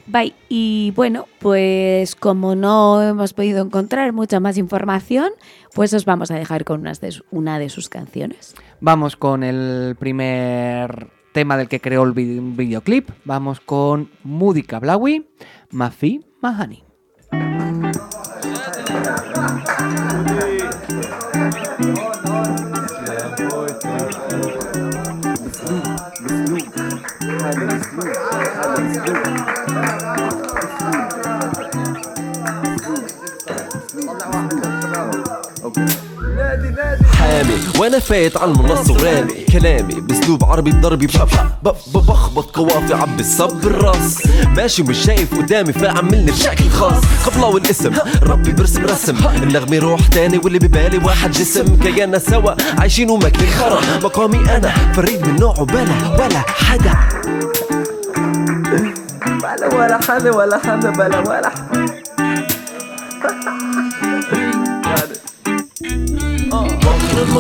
Bye. Y bueno, pues como no hemos podido encontrar mucha más información, pues os vamos a dejar con unas de una de sus canciones. Vamos con el primer tema del que creó el vi- videoclip. Vamos con Moody Kablawi, Mafi Mahani. حامي وأنا فايت على المنصة ورامي كلامي بأسلوب عربي بضربي بشبشب بخبط قوافي عبي الصب بالراس ماشي مش شايف قدامي فعملني بشكل خاص. قبله والاسم ربي برسم رسم. النغمة روح تاني واللي ببالي واحد جسم. كيانا سوا عايشين وماكلين خرا. مقامي أنا فريد من نوعه بلا ولا حدا. بلا ولا حدا ولا حدا بلا ولا حدا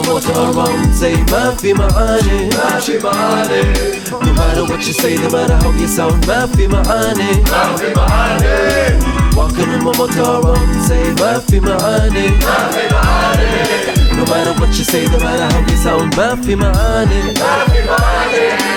won't say ما في معاني ما في معاني No matter what you say no matter how you sound ما في معاني ما في معاني Walking on my motor won't say ما في معاني ما في معاني No matter what you say no matter how you sound ما في معاني ما في معاني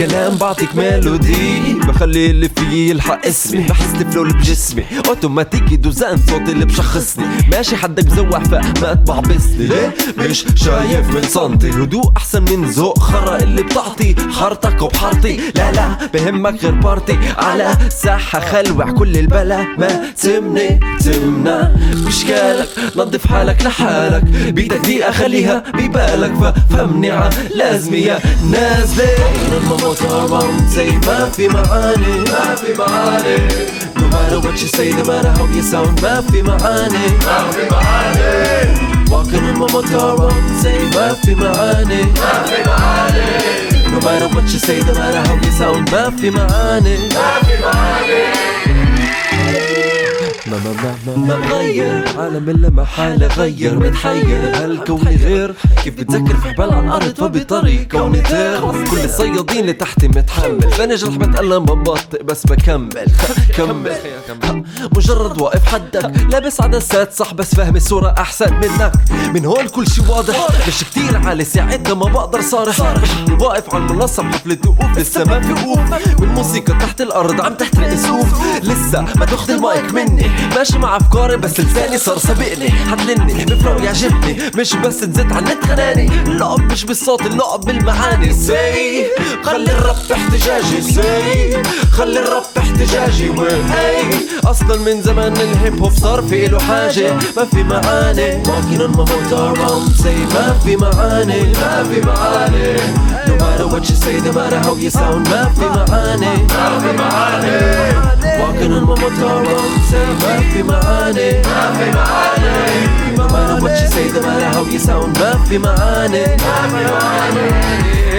الكلام بعطيك ميلودي بخلي اللي فيي يلحق اسمي. بحس اللي بجسمي. اوتوماتيكي دوزان صوتي اللي بشخصني. ماشي حدك بزوح فما تبعبسني ليه؟ مش شايف من سنتي الهدوء أحسن من ذوق خرا اللي بتعطي. حارتك وبحارتي. لا لا بهمك غير بارتي. على ساحة خلوع كل البلا. ما تمني تمنع بشكالك نظف حالك لحالك. بيدك دقيقة خليها ببالك. ففهمني ع لازمي يا نازلة لما موتور زي ما في معاني. في معاني No matter what you say, no matter how you sound ما في معاني ما في معاني Walking on my motor زي ما في معاني ما في معاني No matter what you say, no matter how you sound ما في معاني ما في معاني ما ما ما ما ما غير. عالم اللي محاله غير. متحير. هالكون غير. كيف بتذكر في حبال على الأرض فبطريق كوني طير كل الصيادين اللي تحتي متحمل. بنجرح بتألم ببطئ بس بكمل. كمل. مجرد واقف حدك. لابس عدسات صح بس فاهم الصورة أحسن منك. من هون كل شي واضح. مش كتير عالي ساعتها ما بقدر صارح واقف على المنصة بحفلة وقوف لسه ما في وقوف والموسيقى تحت الأرض عم تحترق سقوف لسه ما تاخد المايك مني. ماشي مع أفكاري بس لساني صار سابقني. حتلني بفلو يعجبني. مش بس تزيد النت غناني اللعب مش بالصوت اللعب بالمعاني. سي خلي الرب احتجاجي. سي خلي الرب احتجاجي. وين هي أصلا من زمان الهيب هوب صار في له حاجة. ما في معاني. walking on my motor around say ما في معاني. ما في معاني. no matter what you say no matter how you sound ما في معاني. ما في معاني. Walking on my motor around say ما في معاني ما في معاني no matter what you say no matter how you sound ما في معاني ما في معاني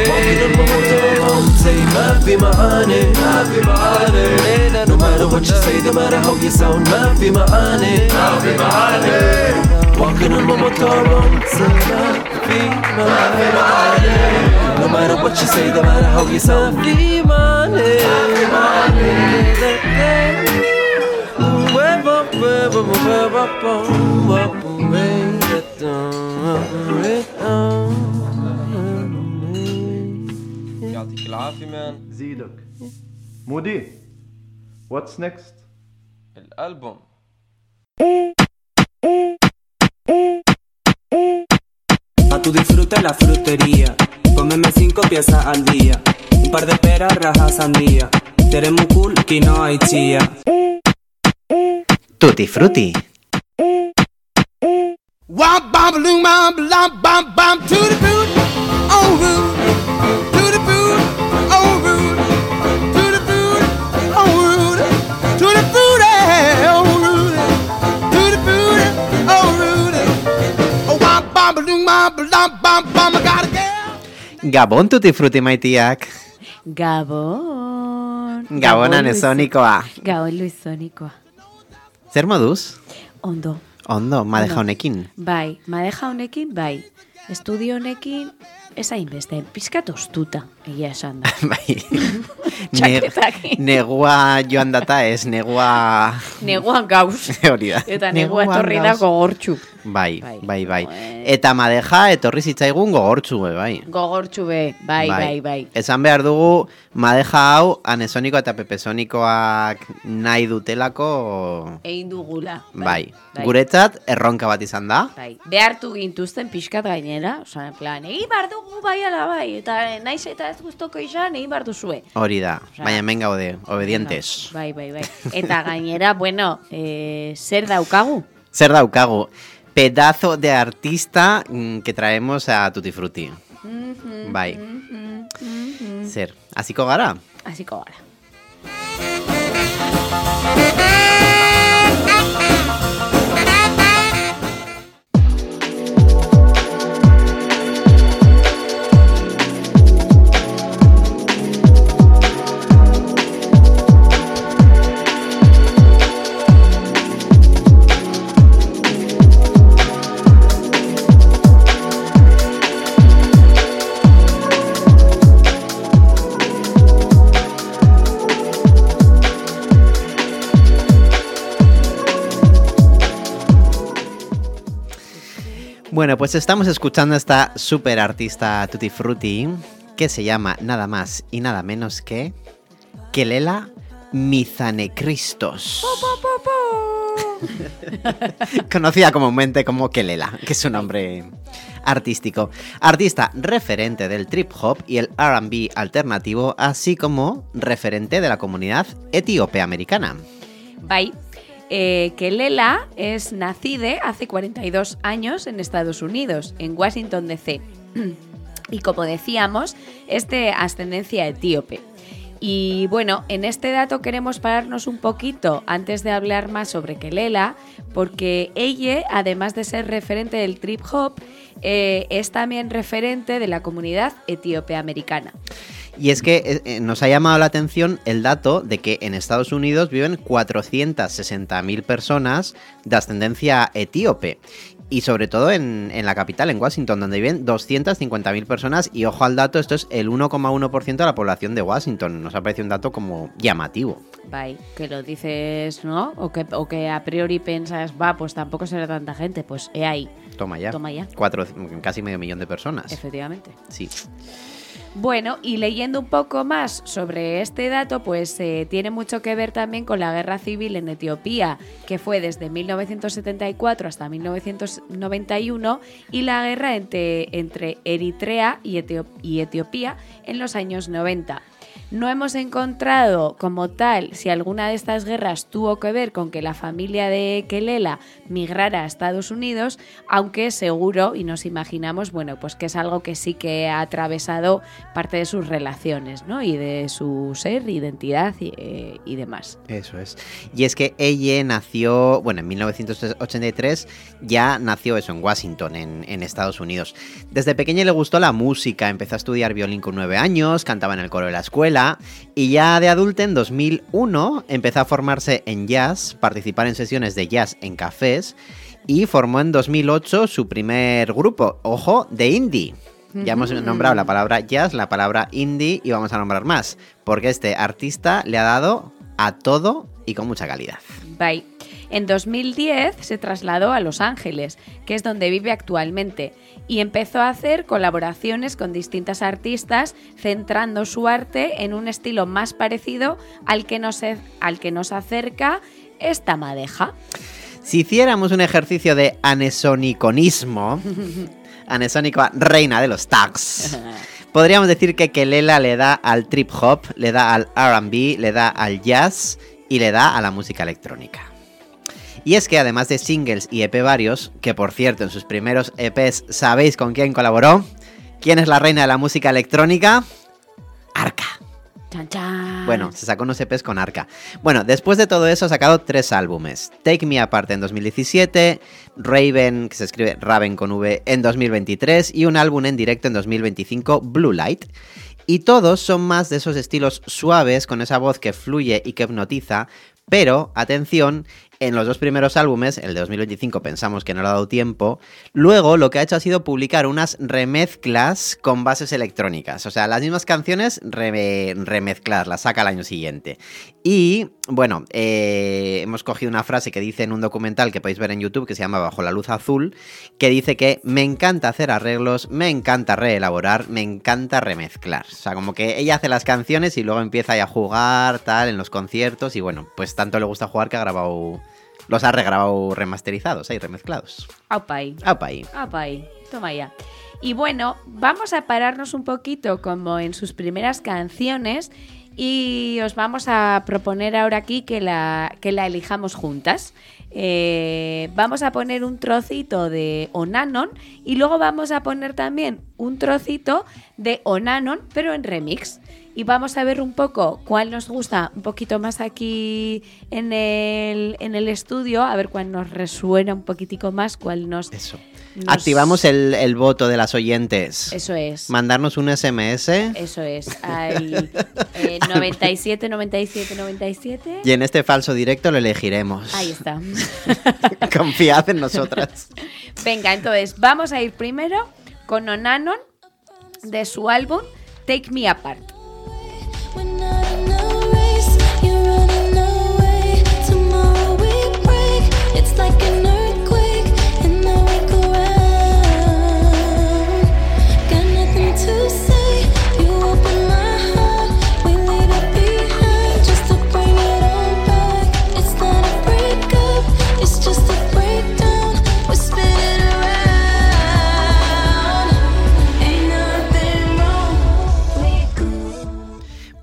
walking on my motor around say ما في معاني ما في معاني no matter what you say no matter how you sound ما في معاني ما في معاني Walking on my motor في معنى لو ما ربطش سيدة ما راح يسافي معنى يعطيك العافية مان. زيدك. مودي واتس نيكست الألبوم. A tu disfrute la frutería. Cómeme cinco piezas al día. Un par de peras, rajas, sandía. Muy cool, quinoa y chía. Tutti frutti. Oh Gabon tutti frutti maitiak. Gabon. Gabon Luis- anesonikoa. Gabon Luisonikoa. Zer moduz? Ondo. Ondo, madeja honekin. Bai, madeja honekin, bai. Estudio honekin, ez hainbeste, pizkat ostuta, egia esan da. bai. Negua joan data ez, negua... Neguan gauz. Hori da. Eta negua Neguan etorri da gogortxu. Bai, Bai. bai, bai. Eta madeja etorri zitzaigun gogortzu be, bai. Gogortxu be, bai, bai, bai. Esan behar dugu, madeja hau anesoniko eta pepesonikoak nahi dutelako... Egin dugula. Bai, guretzat erronka bat izan da. Bai. Behartu gintuzten pixkat gainera, oza, en plan, egin behar dugu bai ala bai, eta naiz eta ez guztoko izan, egin behar duzue. Hori da, baina hemen gaude, obedientes. Bai, bai, bai. Eta gainera, bueno, eh, zer daukagu? Zer daukagu, pedazo de artista mm, que traemos a Tutti Frutti. Bai. mhm. Zer, hasiko gara? Hasiko gara. Bueno, pues estamos escuchando a esta super artista Tutti Frutti que se llama nada más y nada menos que Kelela Mizanekristos. Conocida comúnmente como Kelela, que es su nombre artístico. Artista referente del trip hop y el RB alternativo, así como referente de la comunidad etíope americana. Bai, eh, que Lela es nacida hace 42 años en Estados Unidos, en Washington DC. y como decíamos, es de ascendencia etíope. Y bueno, en este dato queremos pararnos un poquito antes de hablar más sobre Kelela, porque ella, además de ser referente del trip hop, eh, es también referente de la comunidad etíope americana. Y es que eh, eh, nos ha llamado la atención el dato de que en Estados Unidos viven 460.000 personas de ascendencia etíope. Y sobre todo en, en la capital, en Washington, donde viven 250.000 personas. Y ojo al dato, esto es el 1,1% de la población de Washington. Nos ha parecido un dato como llamativo. Bye, que lo dices, ¿no? O que, o que a priori piensas, va, pues tampoco será tanta gente. Pues he ahí, Toma ya. Toma ya. Cuatro, casi medio millón de personas. efectivamente. Sí. Bueno, y leyendo un poco más sobre este dato, pues eh, tiene mucho que ver también con la guerra civil en Etiopía, que fue desde 1974 hasta 1991, y la guerra entre, entre Eritrea y, Etio- y Etiopía en los años 90. No hemos encontrado como tal si alguna de estas guerras tuvo que ver con que la familia de Kelela migrara a Estados Unidos, aunque seguro y nos imaginamos, bueno, pues que es algo que sí que ha atravesado parte de sus relaciones, ¿no? Y de su ser, identidad y, eh, y demás. Eso es. Y es que ella nació, bueno, en 1983 ya nació eso en Washington, en, en Estados Unidos. Desde pequeña le gustó la música, empezó a estudiar violín con nueve años, cantaba en el coro de la escuela y ya de adulta en 2001 empezó a formarse en jazz, participar en sesiones de jazz en cafés y formó en 2008 su primer grupo, ojo, de indie. Ya hemos nombrado la palabra jazz, la palabra indie y vamos a nombrar más, porque este artista le ha dado a todo y con mucha calidad. Bye. En 2010 se trasladó a Los Ángeles, que es donde vive actualmente, y empezó a hacer colaboraciones con distintas artistas, centrando su arte en un estilo más parecido al que nos, al que nos acerca esta madeja. Si hiciéramos un ejercicio de anesoniconismo, anesónica reina de los tags, podríamos decir que Kelela le da al trip hop, le da al RB, le da al jazz y le da a la música electrónica. Y es que además de singles y EP varios, que por cierto en sus primeros EPs sabéis con quién colaboró, ¿quién es la reina de la música electrónica? Chan, chan. Bueno, se sacó unos EPs con Arca. Bueno, después de todo eso ha sacado tres álbumes. Take Me Apart en 2017, Raven, que se escribe Raven con V, en 2023 y un álbum en directo en 2025, Blue Light. Y todos son más de esos estilos suaves, con esa voz que fluye y que hipnotiza, pero, atención, en los dos primeros álbumes, el de 2025 pensamos que no le ha dado tiempo, luego lo que ha hecho ha sido publicar unas remezclas con bases electrónicas, o sea, las mismas canciones re- remezcladas, las saca el año siguiente. Y bueno, eh, hemos cogido una frase que dice en un documental que podéis ver en YouTube que se llama Bajo la luz azul, que dice que me encanta hacer arreglos, me encanta reelaborar, me encanta remezclar. O sea, como que ella hace las canciones y luego empieza ahí a jugar, tal, en los conciertos y bueno, pues tanto le gusta jugar que ha grabado, los ha regrabado remasterizados, ahí remezclados. Aupa ahí. Apa ahí. Aupa ahí. Toma ya. Y bueno, vamos a pararnos un poquito como en sus primeras canciones y os vamos a proponer ahora aquí que la, que la elijamos juntas. Eh, vamos a poner un trocito de Onanon y luego vamos a poner también un trocito de Onanon, pero en remix. Y vamos a ver un poco cuál nos gusta un poquito más aquí en el, en el estudio, a ver cuál nos resuena un poquitico más, cuál nos... Eso. nos- Activamos el, el voto de las oyentes. Eso es. Mandarnos un SMS. Eso es. Al eh, 97, 97, 97. Y en este falso directo lo elegiremos. Ahí está. Confiad en nosotras. Venga, entonces vamos a ir primero con Onanon de su álbum Take Me Apart.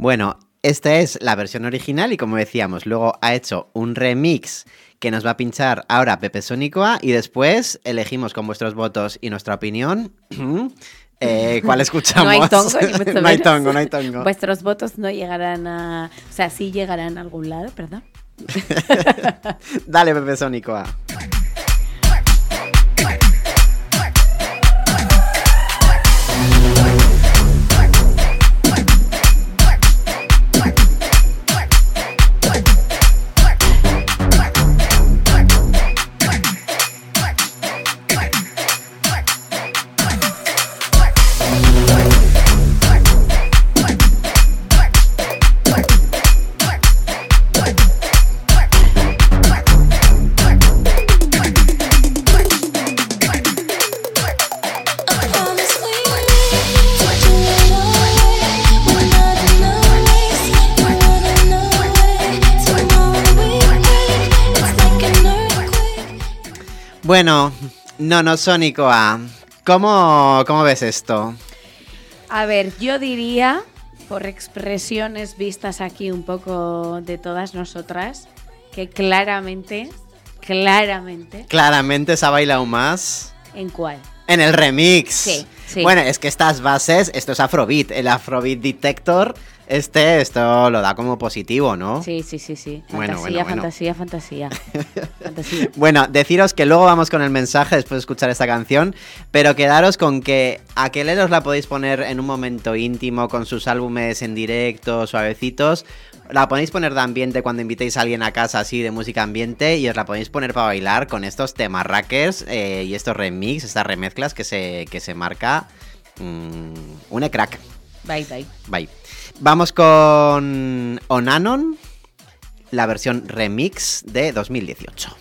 Bueno, esta es la versión original y como decíamos, luego ha hecho un remix que nos va a pinchar ahora Pepe Sónicoa y después elegimos con vuestros votos y nuestra opinión eh, cuál escuchamos. No hay tongo, ni mucho no hay tongo, no hay tongo. Vuestros votos no llegarán a. O sea, sí llegarán a algún lado, perdón. Dale, Pepe Sónicoa. Bueno, no, no, Sónicoa. ¿Cómo, ¿Cómo ves esto? A ver, yo diría, por expresiones vistas aquí un poco de todas nosotras, que claramente, claramente, Claramente se ha bailado más ¿en cuál? en el remix. Sí, sí. Bueno, es que estas bases, esto es Afrobeat. El Afrobeat Detector, este, esto lo da como positivo, ¿no? Sí, sí, sí, sí. Bueno, Fantasía, bueno, bueno. fantasía, fantasía. fantasía. Bueno, deciros que luego vamos con el mensaje después de escuchar esta canción, pero quedaros con que Aqueleros la podéis poner en un momento íntimo con sus álbumes en directo, suavecitos. La podéis poner de ambiente cuando invitéis a alguien a casa así de música ambiente y os la podéis poner para bailar con estos temas rackers eh, y estos remix, estas remezclas que se, que se marca mm, un crack. Bye, bye. Bye. Vamos con Onanon, la versión remix de 2018.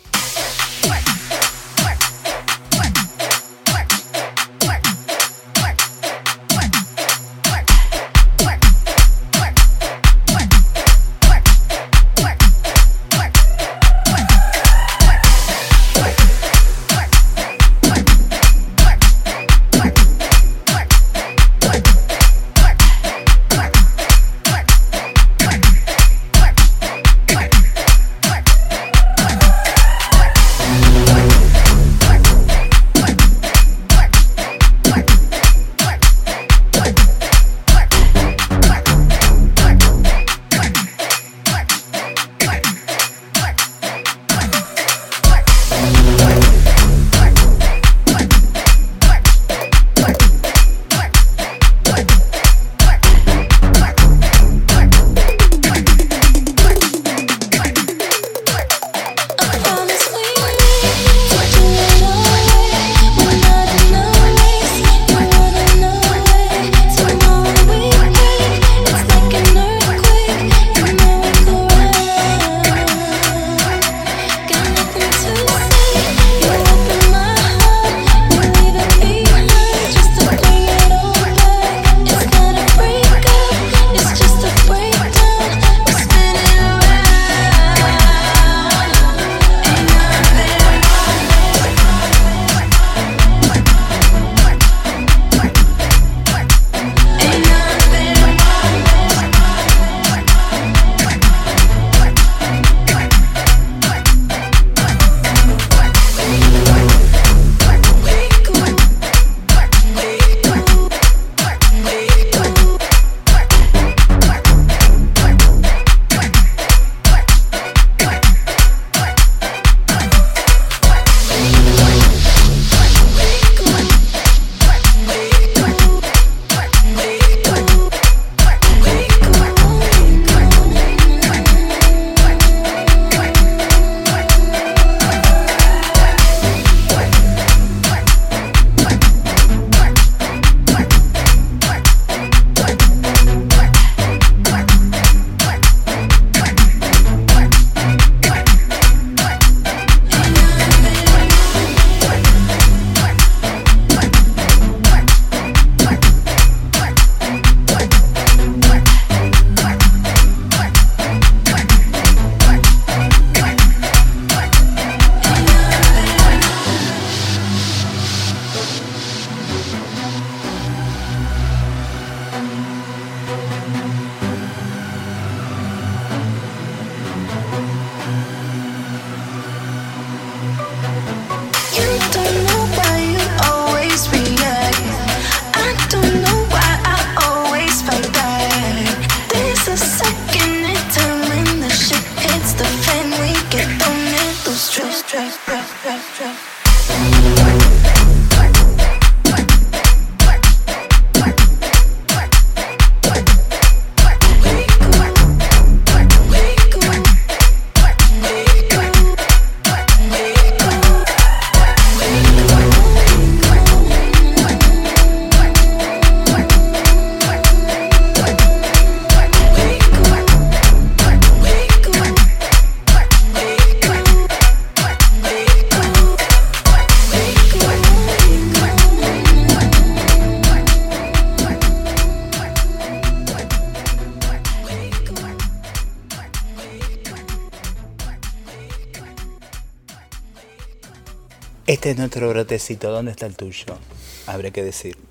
Este es nuestro brotecito, ¿dónde está el tuyo? Habrá que decir.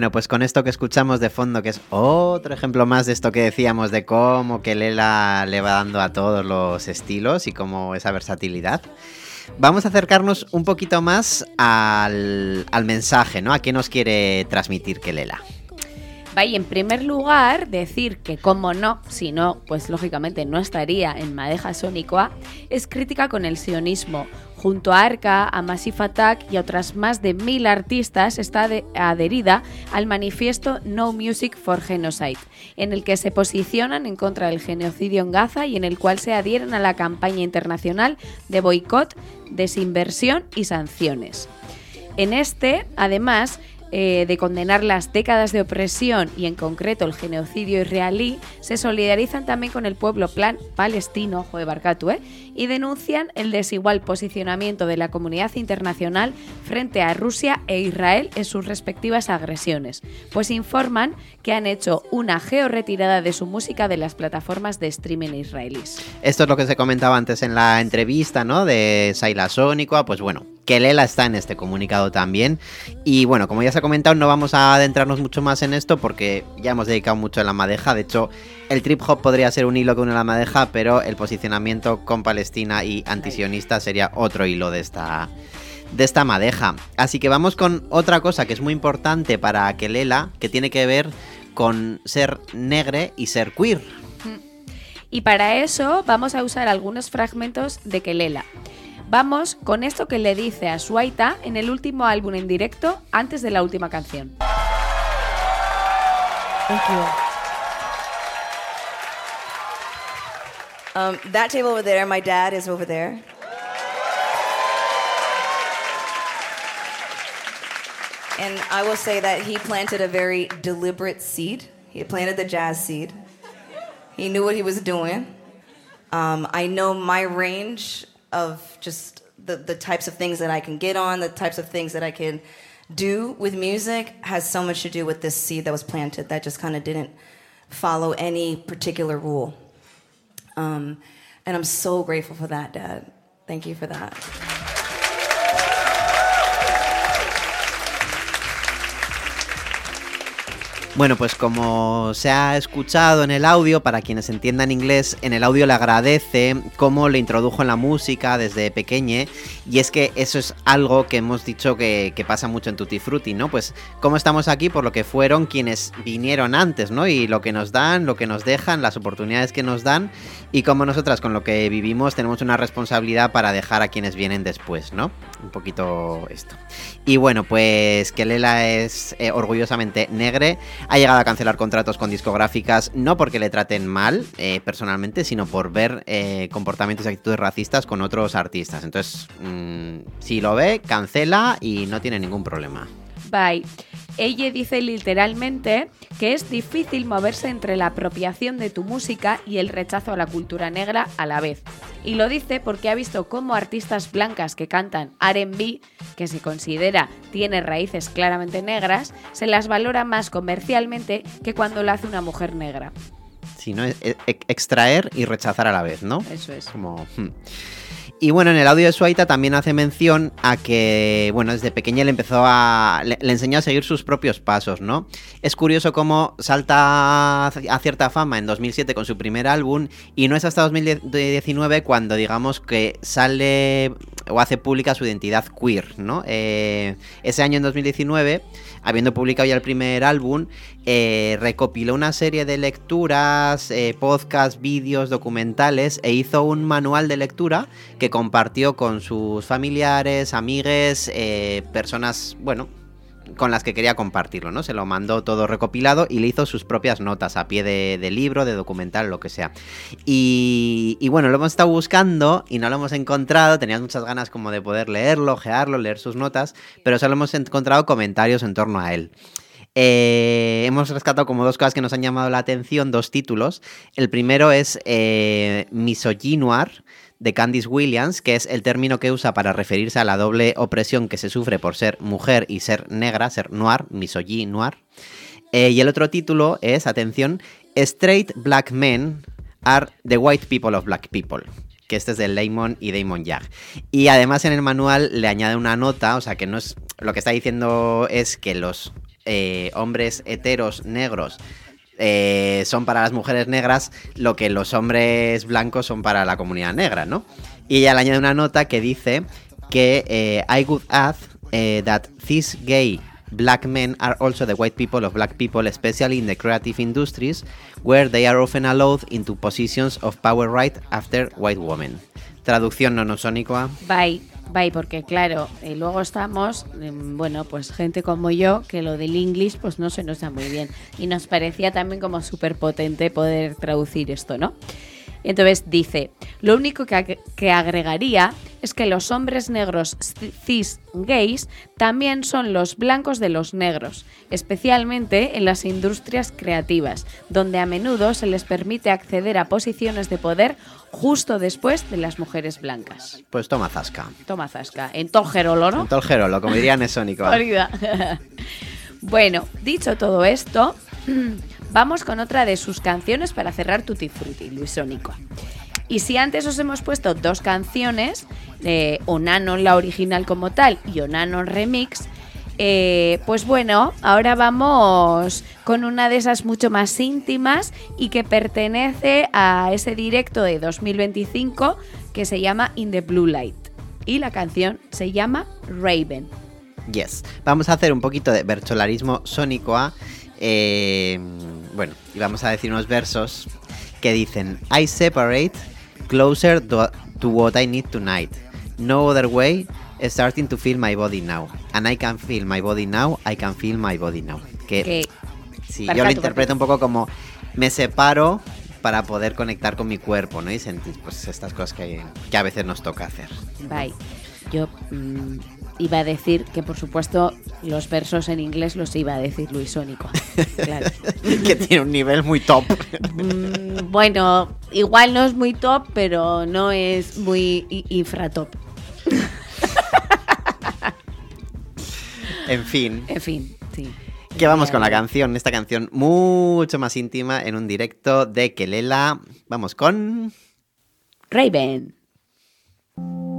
Bueno, pues con esto que escuchamos de fondo, que es otro ejemplo más de esto que decíamos de cómo que Lela le va dando a todos los estilos y cómo esa versatilidad. Vamos a acercarnos un poquito más al, al mensaje, ¿no? ¿A qué nos quiere transmitir Kelela? Vaya, en primer lugar, decir que, como no, si no, pues lógicamente no estaría en Madeja Sónicoa, es crítica con el sionismo. Junto a Arca, a Massive Attack y a otras más de mil artistas, está adherida al manifiesto No Music for Genocide, en el que se posicionan en contra del genocidio en Gaza y en el cual se adhieren a la campaña internacional de boicot, desinversión y sanciones. En este, además eh, de condenar las décadas de opresión y en concreto el genocidio israelí, se solidarizan también con el pueblo plan palestino, joder, Barkatu, ¿eh? y denuncian el desigual posicionamiento de la comunidad internacional frente a Rusia e Israel en sus respectivas agresiones, pues informan que han hecho una georretirada de su música de las plataformas de streaming israelíes. Esto es lo que se comentaba antes en la entrevista, ¿no? De Saila Sónicoa, pues bueno, Kelela está en este comunicado también. Y bueno, como ya se ha comentado, no vamos a adentrarnos mucho más en esto porque ya hemos dedicado mucho a la madeja. De hecho, el trip hop podría ser un hilo que une la madeja, pero el posicionamiento con Palestina y antisionista sería otro hilo de esta, de esta madeja. Así que vamos con otra cosa que es muy importante para Kelela, que tiene que ver con ser negre y ser queer. Y para eso vamos a usar algunos fragmentos de Kelela. Vamos con esto que le dice a Suaita en el último álbum en directo antes de la última canción. Thank you. Um, that table over there, my dad is over there. And I will say that he planted a very deliberate seed. He planted the jazz seed. He knew what he was doing. Um, I know my range of just the, the types of things that I can get on, the types of things that I can do with music has so much to do with this seed that was planted that just kind of didn't follow any particular rule. Um, and I'm so grateful for that, Dad. Thank you for that. Bueno, pues como se ha escuchado en el audio, para quienes entiendan inglés, en el audio le agradece cómo le introdujo en la música desde pequeñe. Y es que eso es algo que hemos dicho que, pasa mucho en Tutti Frutti, ¿no? Pues cómo estamos aquí por lo que fueron quienes vinieron antes, ¿no? Y lo que nos dan, lo que nos dejan, las oportunidades que nos dan. Y cómo nosotras con lo que vivimos tenemos una responsabilidad para dejar a quienes vienen después, ¿no? Un poquito esto. Y bueno, pues que Lela es eh, orgullosamente negre. Ha llegado a cancelar contratos con discográficas, no porque le traten mal eh, personalmente, sino por ver eh, comportamientos y actitudes racistas con otros artistas. Entonces, mm, si lo ve, cancela y no tiene ningún problema. Bye. Ella dice literalmente que es difícil moverse entre la apropiación de tu música y el rechazo a la cultura negra a la vez. Y lo dice porque ha visto cómo artistas blancas que cantan RB, que se considera tiene raíces claramente negras, se las valora más comercialmente que cuando lo hace una mujer negra. Si no, e- e- extraer y rechazar a la vez, ¿no? Eso es. Como... Y bueno, en el audio de Suaita también hace mención a que, bueno, desde pequeña le empezó a. le, le enseñó a seguir sus propios pasos, ¿no? Es curioso cómo salta a cierta fama en 2007 con su primer álbum y no es hasta 2019 cuando, digamos, que sale o hace pública su identidad queer, ¿no? Eh, ese año en 2019, habiendo publicado ya el primer álbum, eh, recopiló una serie de lecturas, eh, podcasts, vídeos, documentales e hizo un manual de lectura que compartió con sus familiares, amigues, personas, bueno, con las que quería compartirlo, ¿no? Se lo mandó todo recopilado y le hizo sus propias notas a pie de, libro, de documental, lo que sea. Y, bueno, lo hemos estado buscando y no lo hemos encontrado. Teníamos muchas ganas como de poder leerlo, ojearlo, leer sus notas, pero solo hemos encontrado comentarios en torno a él. Eh, hemos rescatado como dos cosas que nos han llamado la atención, dos títulos. El primero es eh, de Candice Williams, que es el término que usa para referirse a la doble opresión que se sufre por ser mujer y ser negra, ser noir, misogy noir. Eh, y el otro título es, atención, Straight Black Men are the white people of black people. Que este es de Lemon y Damon Yag. Y además en el manual le añade una nota, o sea que no es. Lo que está diciendo es que los eh, hombres heteros negros eh, son para las mujeres negras lo que los hombres blancos son para la comunidad negra, ¿no? Y ella le añade una nota que dice que eh, I would add eh, that these gay black men are also the white people of black people, especially in the creative industries, where they are often allowed into positions of power right after white women. Traducción no nosónica. Bye, bye, porque claro, eh, luego estamos, em, bueno, pues gente como yo, que lo del inglés pues no se nos da muy bien. Y nos parecía también como súper potente poder traducir esto, ¿no? Entonces dice, lo único que, ag- que agregaría es que los hombres negros cis gays también son los blancos de los negros, especialmente en las industrias creativas, donde a menudo se les permite acceder a posiciones de poder justo después de las mujeres blancas. Pues toma zasca. Toma zasca, en Tojerolo, ¿no? En jerolo, como diría Nesónico. Florida. bueno, dicho todo esto, vamos con otra de sus canciones para cerrar Tutti Frutti, Luis Sónico. Y si antes os hemos puesto dos canciones, eh, Onanon la original como tal y Onanon remix, eh, pues bueno, ahora vamos con una de esas mucho más íntimas y que pertenece a ese directo de 2025 que se llama In the Blue Light. Y la canción se llama Raven. Yes. Vamos a hacer un poquito de bercholarismo sónico A. bueno, y vamos a decir unos versos que dicen: I separate closer to, to what I need tonight. No other way. Starting to feel my body now. And I can feel my body now. I can feel my body now. Que, Que- sí, yo lo interpreto un poco como me separo para poder conectar con mi cuerpo, ¿no? Y sentir pues estas cosas que, que a veces nos toca hacer. Bye. Yo mm, iba a decir que, por supuesto, los versos en inglés los iba a decir Luis Sónico. Claro. que tiene un nivel muy top. Mm, bueno, igual no es muy top, pero no es muy infratop. En fin. En fin, sí. Que vamos con la canción, esta canción mucho más íntima en un directo de Kelela. Vamos con... Raven. Raven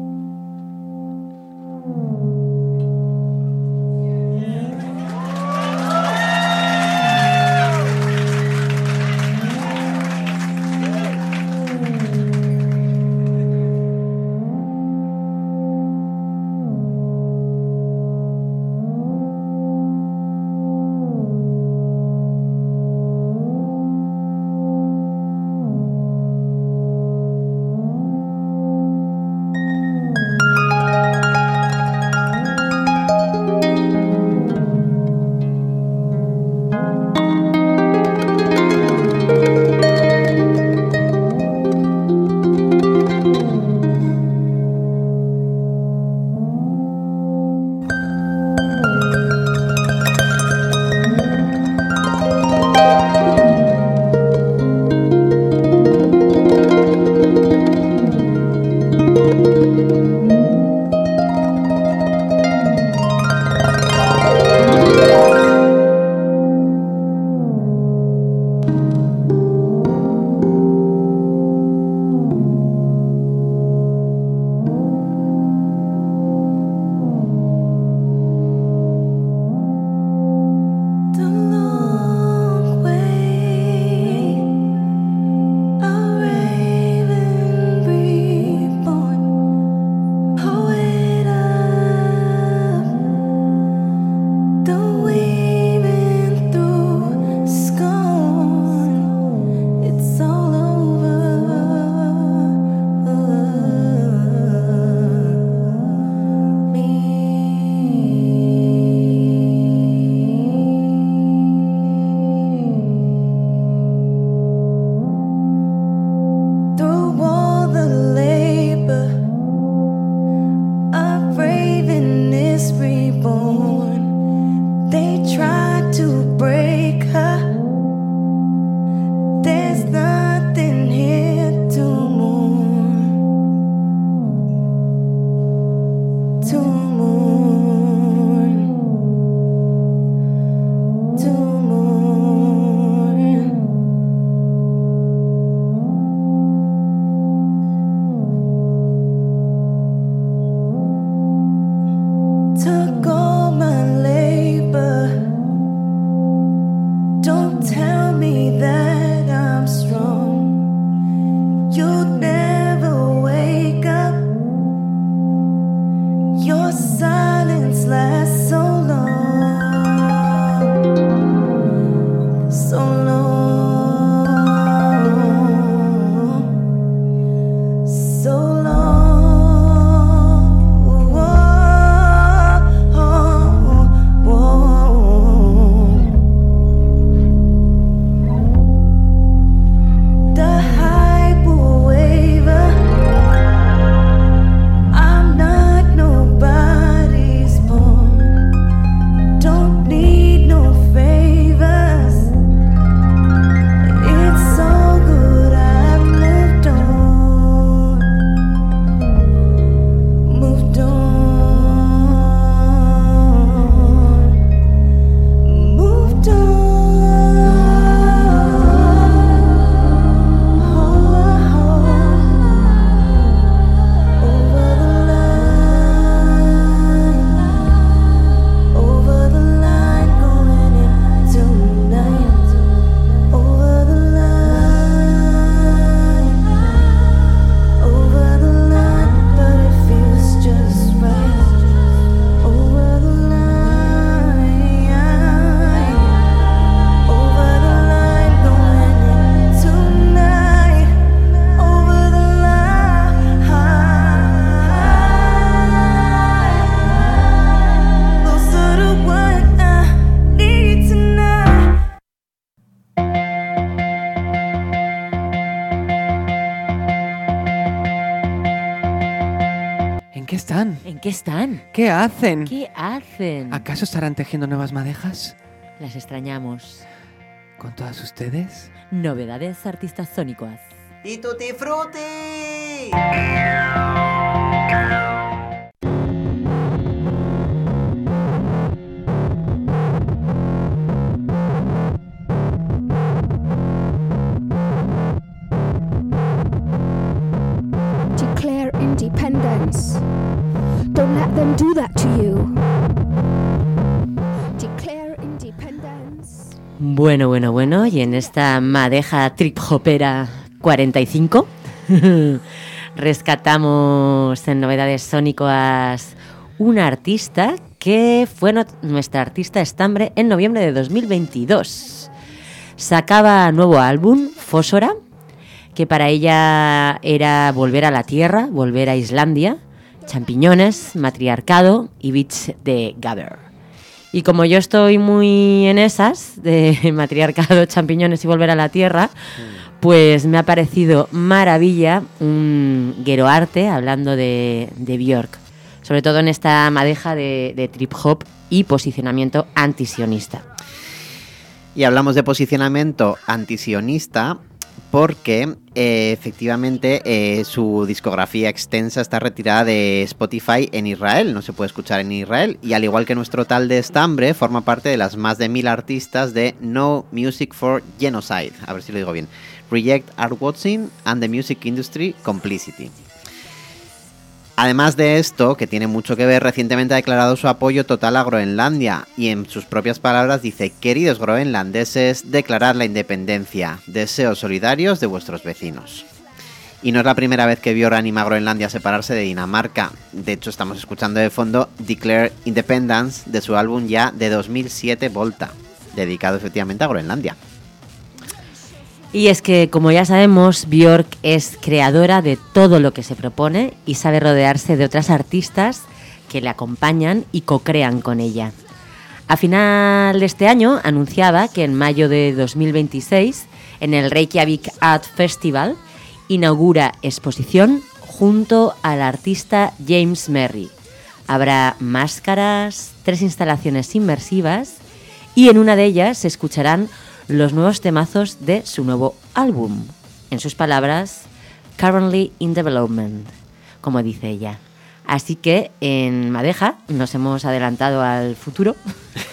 están? ¿En qué están? ¿Qué hacen? ¿Qué hacen? ¿Acaso estarán tejiendo nuevas madejas? Las extrañamos. ¿Con todas ustedes? Novedades artistas sónicos. ¡Y tutti frutti! Declare independence. Don't let them do that to you. Declare independence. Bueno, bueno, bueno, y en esta madeja trip hopera 45 rescatamos en novedades sónicas una artista que fue no- nuestra artista estambre en noviembre de 2022. Sacaba nuevo álbum, Fósora, que para ella era volver a la tierra, volver a Islandia, champiñones, matriarcado y beats de Gather. Y como yo estoy muy en esas, de matriarcado, champiñones y volver a la tierra, pues me ha parecido maravilla un gueroarte hablando de, de Björk. Sobre todo en esta madeja de, de trip hop y posicionamiento antisionista. Y hablamos de posicionamiento antisionista porque eh, efectivamente eh, su discografía extensa está retirada de Spotify en Israel, no se puede escuchar en Israel, y al igual que nuestro tal de estambre, forma parte de las más de mil artistas de No Music for Genocide, a ver si lo digo bien, Reject Art Watching and the Music Industry Complicity. Además de esto, que tiene mucho que ver, recientemente ha declarado su apoyo total a Groenlandia y en sus propias palabras dice, queridos groenlandeses, declarar la independencia, deseos solidarios de vuestros vecinos. Y no es la primera vez que Björk anima a Groenlandia a separarse de Dinamarca. De hecho, estamos escuchando de fondo Declare Independence de su álbum ya de 2007 Volta, dedicado efectivamente a Groenlandia. Y es que, como ya sabemos, Björk es creadora de todo lo que se propone y sabe rodearse de otras artistas que le acompañan y co-crean con ella. A final de este año anunciaba que en mayo de 2026, en el Reykjavik Art Festival, inaugura exposición junto al artista James Merry. Habrá máscaras, tres instalaciones inmersivas y en una de ellas se escucharán los nuevos temazos de su nuevo álbum. En sus palabras, currently in development, como dice ella. Así que en Madeja nos hemos adelantado al futuro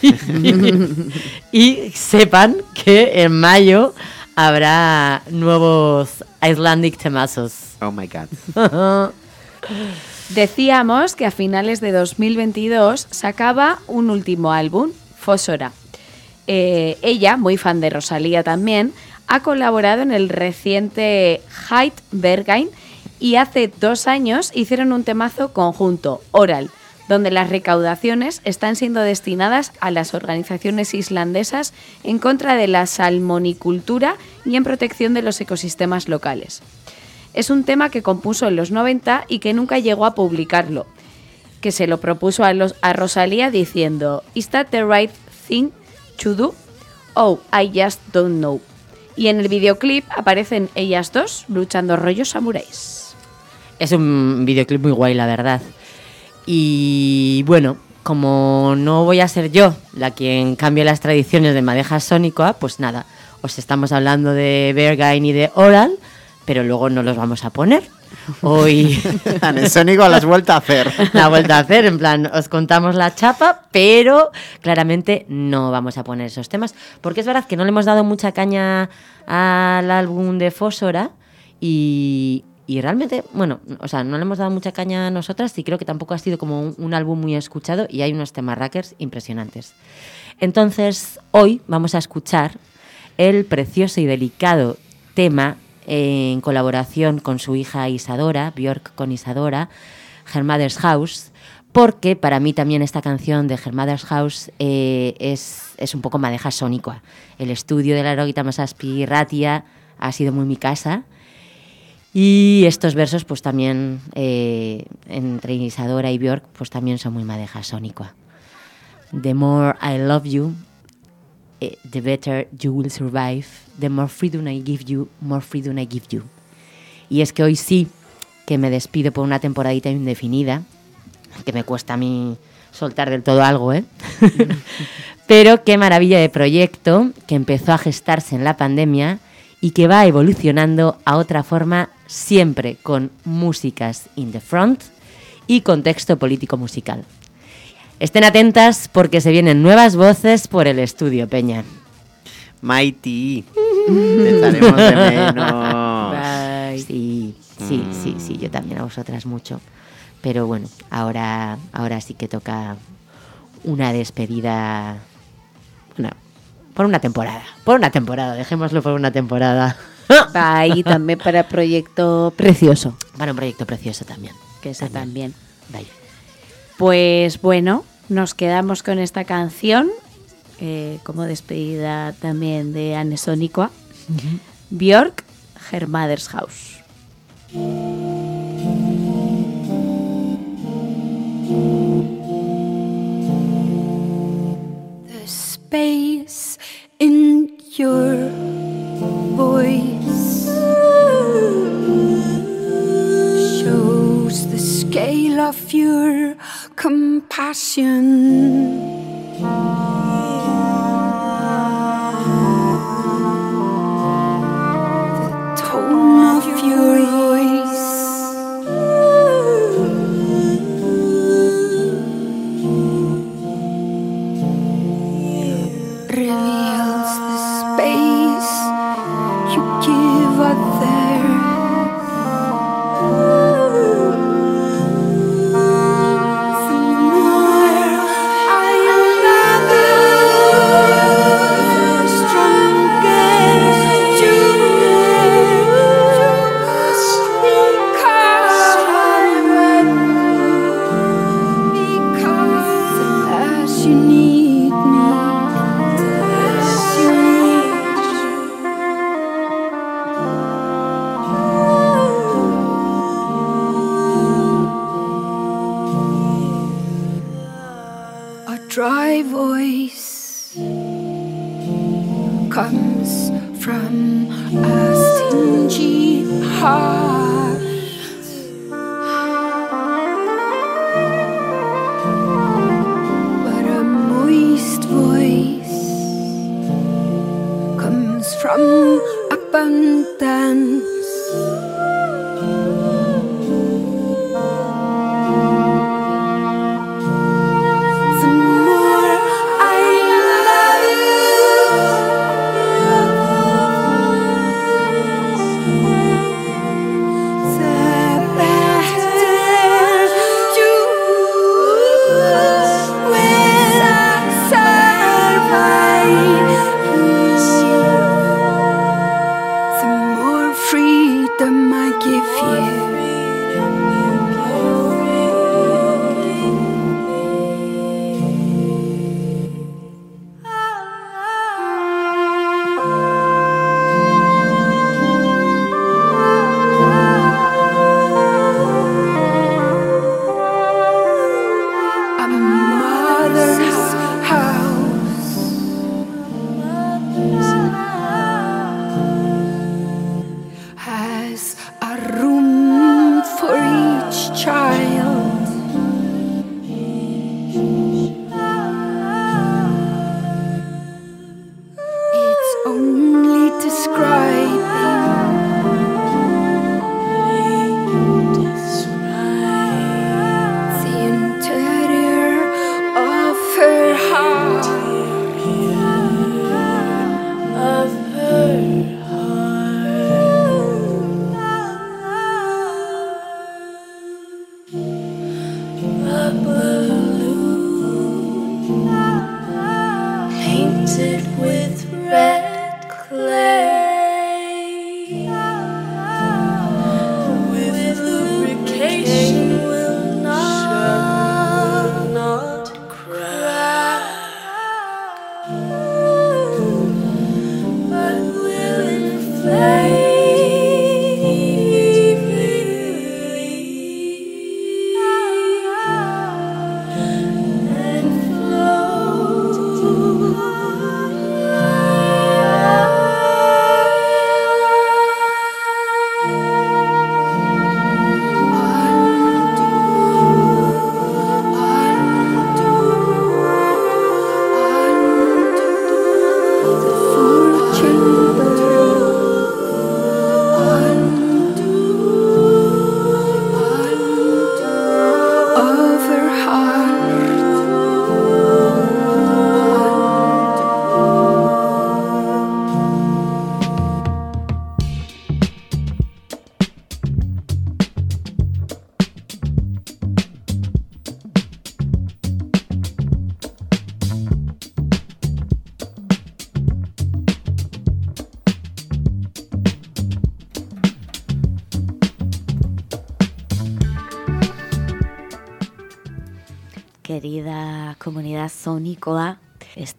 y sepan que en mayo habrá nuevos Icelandic temazos. Oh my god. Decíamos que a finales de 2022 sacaba un último álbum, Fósora. Eh, ella, muy fan de Rosalía también, ha colaborado en el reciente Hyde Berghain y hace dos años hicieron un temazo conjunto, Oral, donde las recaudaciones están siendo destinadas a las organizaciones islandesas en contra de la salmonicultura y en protección de los ecosistemas locales. Es un tema que compuso en los 90 y que nunca llegó a publicarlo, que se lo propuso a, a Rosalía diciendo, ¿Is that the right thing to do? Oh, I just don't know. Y en el videoclip aparecen ellas dos luchando rollos samuráis. Es un videoclip muy guay, la verdad. Y bueno, como no voy a ser yo la quien cambie las tradiciones de Madeja Sónicoa, pues nada, os estamos hablando de Bergain y de Oral, pero luego no los vamos a poner. Hoy En el Sónico las vuelta a hacer. la vuelta a hacer, en plan, os contamos la chapa, pero claramente no vamos a poner esos temas, porque es verdad que no le hemos dado mucha caña al álbum de Fósora y, y realmente, bueno, o sea, no le hemos dado mucha caña a nosotras y creo que tampoco ha sido como un, un álbum muy escuchado y hay unos temas rackers impresionantes. Entonces, hoy vamos a escuchar el precioso y delicado tema en colaboración con su hija Isadora, Björk con Isadora, Her Mother's House, porque para mí también esta canción de Her Mother's House eh, es, es un poco madeja sónica. El estudio de la Rogita Masaspi Ratia ha sido muy mi casa. Y estos versos, pues también, eh, entre Isadora y Björk, pues también son muy madeja sónica. The more I love you, eh, the better you will survive. The more freedom I give you, more freedom I give you. Y es que hoy sí que me despido por una temporadita indefinida, que me cuesta a mí soltar del todo algo, ¿eh? Pero qué maravilla de proyecto que empezó a gestarse en la pandemia y que va evolucionando a otra forma siempre con músicas in the front y contexto político musical. Estén atentas porque se vienen nuevas voces por el estudio, Peña. Mighty, te echaremos de menos. Bye. Sí, sí, sí, sí, yo también a vosotras mucho. Pero bueno, ahora, ahora sí que toca una despedida. Bueno, por una temporada. Por una temporada, dejémoslo por una temporada. Bye, també per a proyecto precioso. Para un proyecto precioso también. Que ese también. Vaya. Pues bueno, nos quedamos con esta canción, eh, como despedida también de Anne Sonicoa. Björk, Her Mother's House. the space in your voice shows the scale of your compassion.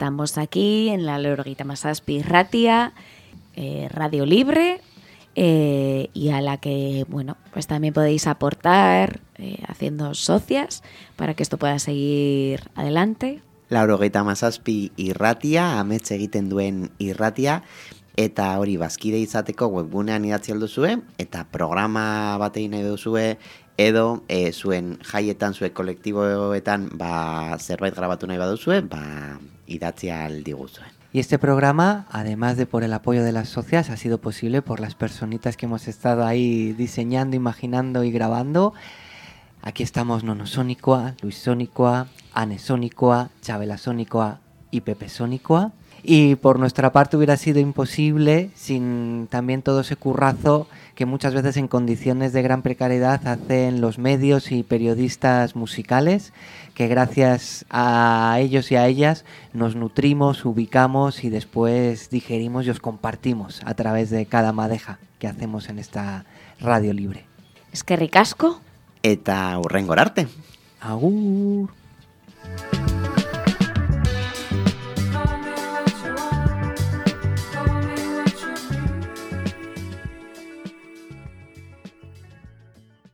Estamos aquí en la Lorguita Masaspi Ratia, eh, Radio Libre, eh, y a la que, bueno, pues también podéis aportar eh, haciendo socias para que esto pueda seguir adelante. Laurogeita mazazpi irratia, amets egiten duen irratia, eta hori bazkide izateko webgunean idatzi alduzue, eta programa bat egin nahi duzue, edo e, zuen jaietan, zuen kolektiboetan ba, zerbait grabatu nahi baduzue, ba, idatzi aldiguzue. Y este programa, además de por el apoyo de las socias, ha sido posible por las personitas que hemos estado ahí diseñando, imaginando y grabando. Aquí estamos Nono Sónicoa, Luis Sónicoa, Anne Sónicoa, Chabela Sónicoa y Pepe Sónicoa. Y por nuestra parte hubiera sido imposible sin también todo ese currazo que muchas veces en condiciones de gran precariedad hacen los medios y periodistas musicales, que gracias a ellos y a ellas nos nutrimos, ubicamos y después digerimos y os compartimos a través de cada madeja que hacemos en esta radio libre. Es que ricasco. Eta hurrengor arte. Agur.